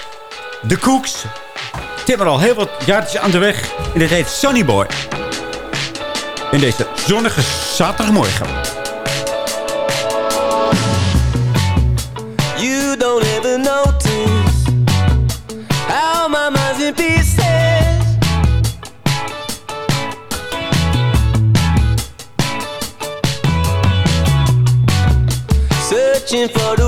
The Cooks. Timmer al heel wat jaartjes aan de weg. En dit heet Sunny Boy. In deze zonnige zaterdagmorgen. Searching for the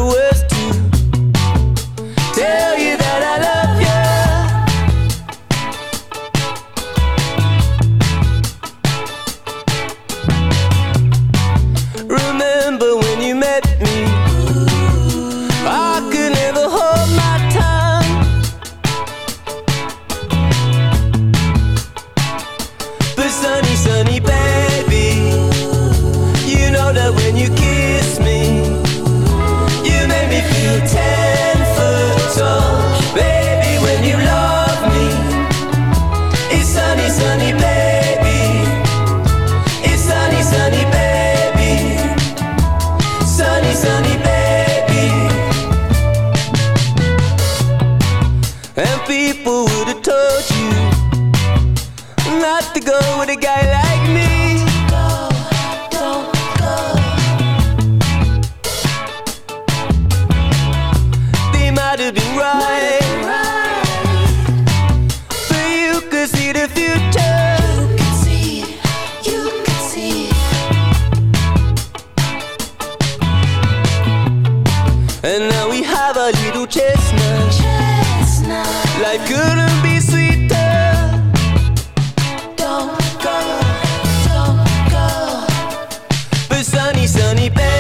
sunny, sunny baby.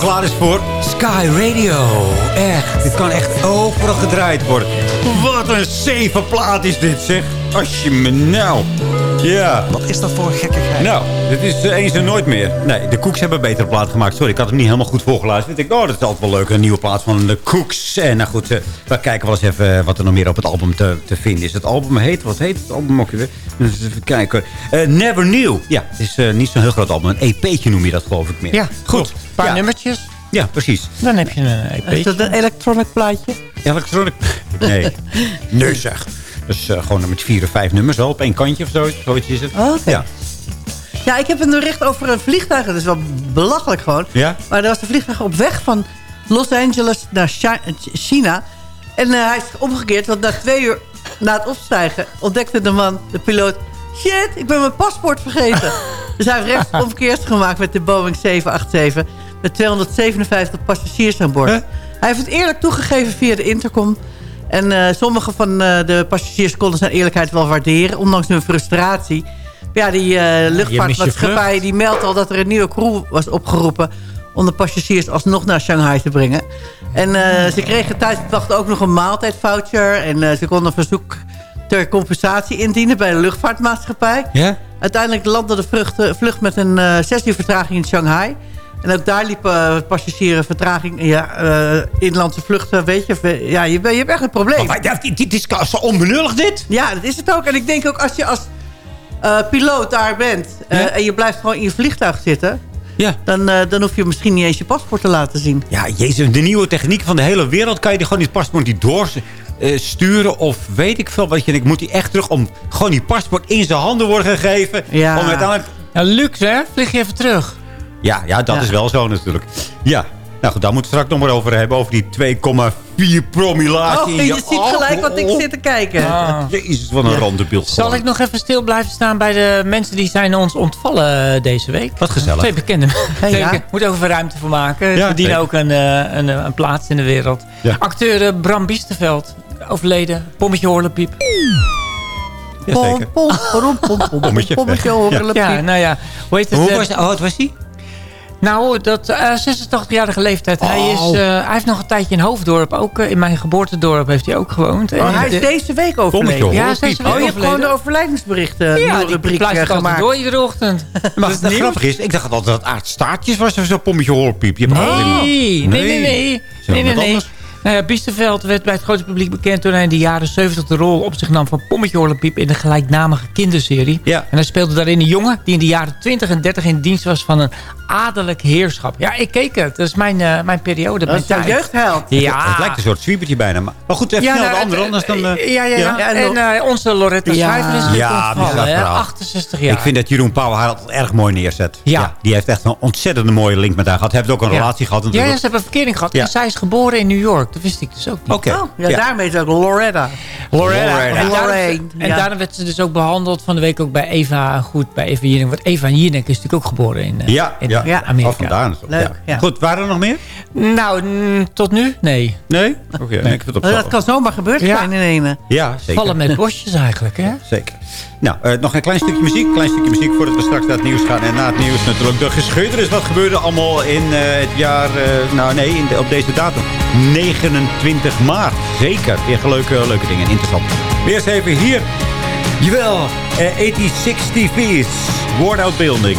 Klaar is voor Sky Radio. Echt, dit kan echt overal gedraaid worden. Wat een zeven plaat is dit, zeg. Als je me nou... Ja. Wat is dat voor een gekkigheid? Nou, dit is eh, eens en nooit meer. Nee, de Cooks hebben een betere plaat gemaakt. Sorry, ik had hem niet helemaal goed voorgeluisterd. Ik dacht, oh, dat is altijd wel leuk. Een nieuwe plaat van de Cooks. En nou goed, eh, we kijken wel eens even eh, wat er nog meer op het album te, te vinden is. Het album heet, wat heet het album ook weer? Dus even kijken. Eh, Never New. Ja, het is eh, niet zo'n heel groot album. Een EP'tje noem je dat geloof ik meer. Ja, goed. Een paar Ja. nummertjes. Ja, precies. Dan heb je een EP. Is dat een electronic plaatje? Electronic... Nee. nee zeg. Dus eh, gewoon met vier of vijf nummers wel op één kantje of zo. Zoiets is het. Oh, oké. Ja. Ja, ik heb een bericht over een vliegtuig. Dat is wel belachelijk gewoon. Ja? Maar er was een vliegtuig op weg van Los Angeles naar Chi- China. En eh, hij is omgekeerd, want na twee uur na het opstijgen... ontdekte de man, de piloot... Shit, ik ben mijn paspoort vergeten. dus hij heeft rechts omkeers gemaakt met de Boeing 787... met 257 passagiers aan boord. Huh? Hij heeft het eerlijk toegegeven via de intercom... En eh, sommige van eh, de passagiers konden zijn eerlijkheid wel waarderen, ondanks hun frustratie. Ja, die eh, luchtvaartmaatschappij die meldt al dat er een nieuwe crew was opgeroepen... om de passagiers alsnog naar Shanghai te brengen. En eh, ze kregen tijdens de dag ook nog een maaltijdvoucher... en eh, ze konden een verzoek ter compensatie indienen bij de luchtvaartmaatschappij. Ja? Uiteindelijk landde de vlucht, vlucht met een zes uur vertraging in Shanghai. En ook daar liepen uh, passagieren vertraging. Ja, eh, inlandse vluchten, weet je. Ja, je, je hebt echt een probleem. Maar dit, dit is zo onbenullig dit. Ja, dat is het ook. En ik denk ook als je als eh, piloot daar bent... eh, Ja. en je blijft gewoon in je vliegtuig zitten... Ja. Dan, eh, dan hoef je misschien niet eens je paspoort te laten zien. Ja, jezus, de nieuwe techniek van de hele wereld... kan je die gewoon die paspoort niet doorsturen of weet ik veel wat je denkt. Moet hij echt terug om gewoon die paspoort in zijn handen worden gegeven? Ja. Om uiteindelijk... Ja, luxe, hè? Vlieg je even terug. Ja, ja dat Ja. is wel zo natuurlijk. Ja. Nou goed, daar moeten we straks nog maar over hebben. Over die 2,4 promillage. Oh, in je ziet gelijk wat ik zit te kijken. Ah. Jezus, wat een randebeeld. Zal ik nog even stil blijven staan bij de mensen die zijn ons ontvallen eh, deze week? Wat gezellig. Twee bekende. Twee ja. Moet ook even ruimte voor maken. Ja, Ze verdienen ook een, eh, een, een plaats in de wereld. Ja. Acteur eh, Bram Biesterveld, overleden. Pommetje Horlepiep. Pom, pom, pom, pom, pom, Pommetje. pommetje, horrelepiep. Ja, nou ja. Hoe heet het? Hoe eh, was, oh, wat was die? Nou, dat eh 86-jarige leeftijd. Hij, is, eh, hij heeft nog een tijdje in Hoofddorp. Ook eh, in mijn geboortedorp heeft hij ook gewoond. En Oh, hij is de- deze week overleden. Ja, is deze week Oh, je hebt gewoon de overlijdensberichten, Ja, nieuwe die plaats ik gemaakt. door iedere ochtend. Maar Dat is het grappig is, ik dacht altijd dat het aardstaartjes was. of Zo'n pommetje horpiep. Je hebt Nee, nee, nee, nee. Nee, nee. Nou ja, Biesterveld werd bij het grote publiek bekend toen hij in de jaren 70 de rol op zich nam van Pommetje Horlepiep in de gelijknamige kinderserie. Ja. En hij speelde daarin een jongen die in de jaren 20 en 30 in dienst was van een adellijk heerschap. Ja, ik keek het. Dat is mijn, eh, mijn periode, Dat mijn is jouw tijd. jeugdheld. Ja. Het lijkt een soort zwiebertje bijna. Maar, maar goed, even snel nou, de andere. Anders dan... eh, ja, ja, ja. Ja, en eh, onze Loretta Ja. Schrijver is Ja, ontvallen, staat hè? verhaal. 68 jaar. Ik vind dat Jeroen Pauw haar altijd erg mooi neerzet. Ja. Die heeft echt een ontzettende mooie link met haar gehad. Hij heeft ook een Ja. relatie gehad ja, ja, ze hebben een verkering gehad. Ja. En zij is geboren in New York. Dat wist ik dus ook niet. Oké. Oh, ja, daarmee is ook Loretta. Loretta. Loretta. En, daarom, Lorraine, en ja. daarom werd ze dus ook behandeld van de week ook bij Eva. Goed, bij Eva Jinek. Want Eva Jinek is natuurlijk ook geboren in, eh, Ja, in ja. Ja. Amerika. Vandaar. Leuk, ja. Goed, waren er nog meer? Nou, mm, tot nu? Nee. Nee? Oké, nee. ik vind het op dat kan zomaar gebeurd Ja. zijn in ene. Ja, zeker. Vallen met bosjes eigenlijk, hè? Zeker. Nou, eh, nog een klein stukje muziek. Klein stukje muziek voordat we straks naar het nieuws gaan. En na het nieuws natuurlijk de geschiedenis. Wat gebeurde allemaal in eh, het jaar... eh, nou nee, op deze datum. 29 maart. Zeker. Weer leuke, leuke dingen. Interessant. Eerst even hier. Jawel. eh 8060 V's. Word Out Building.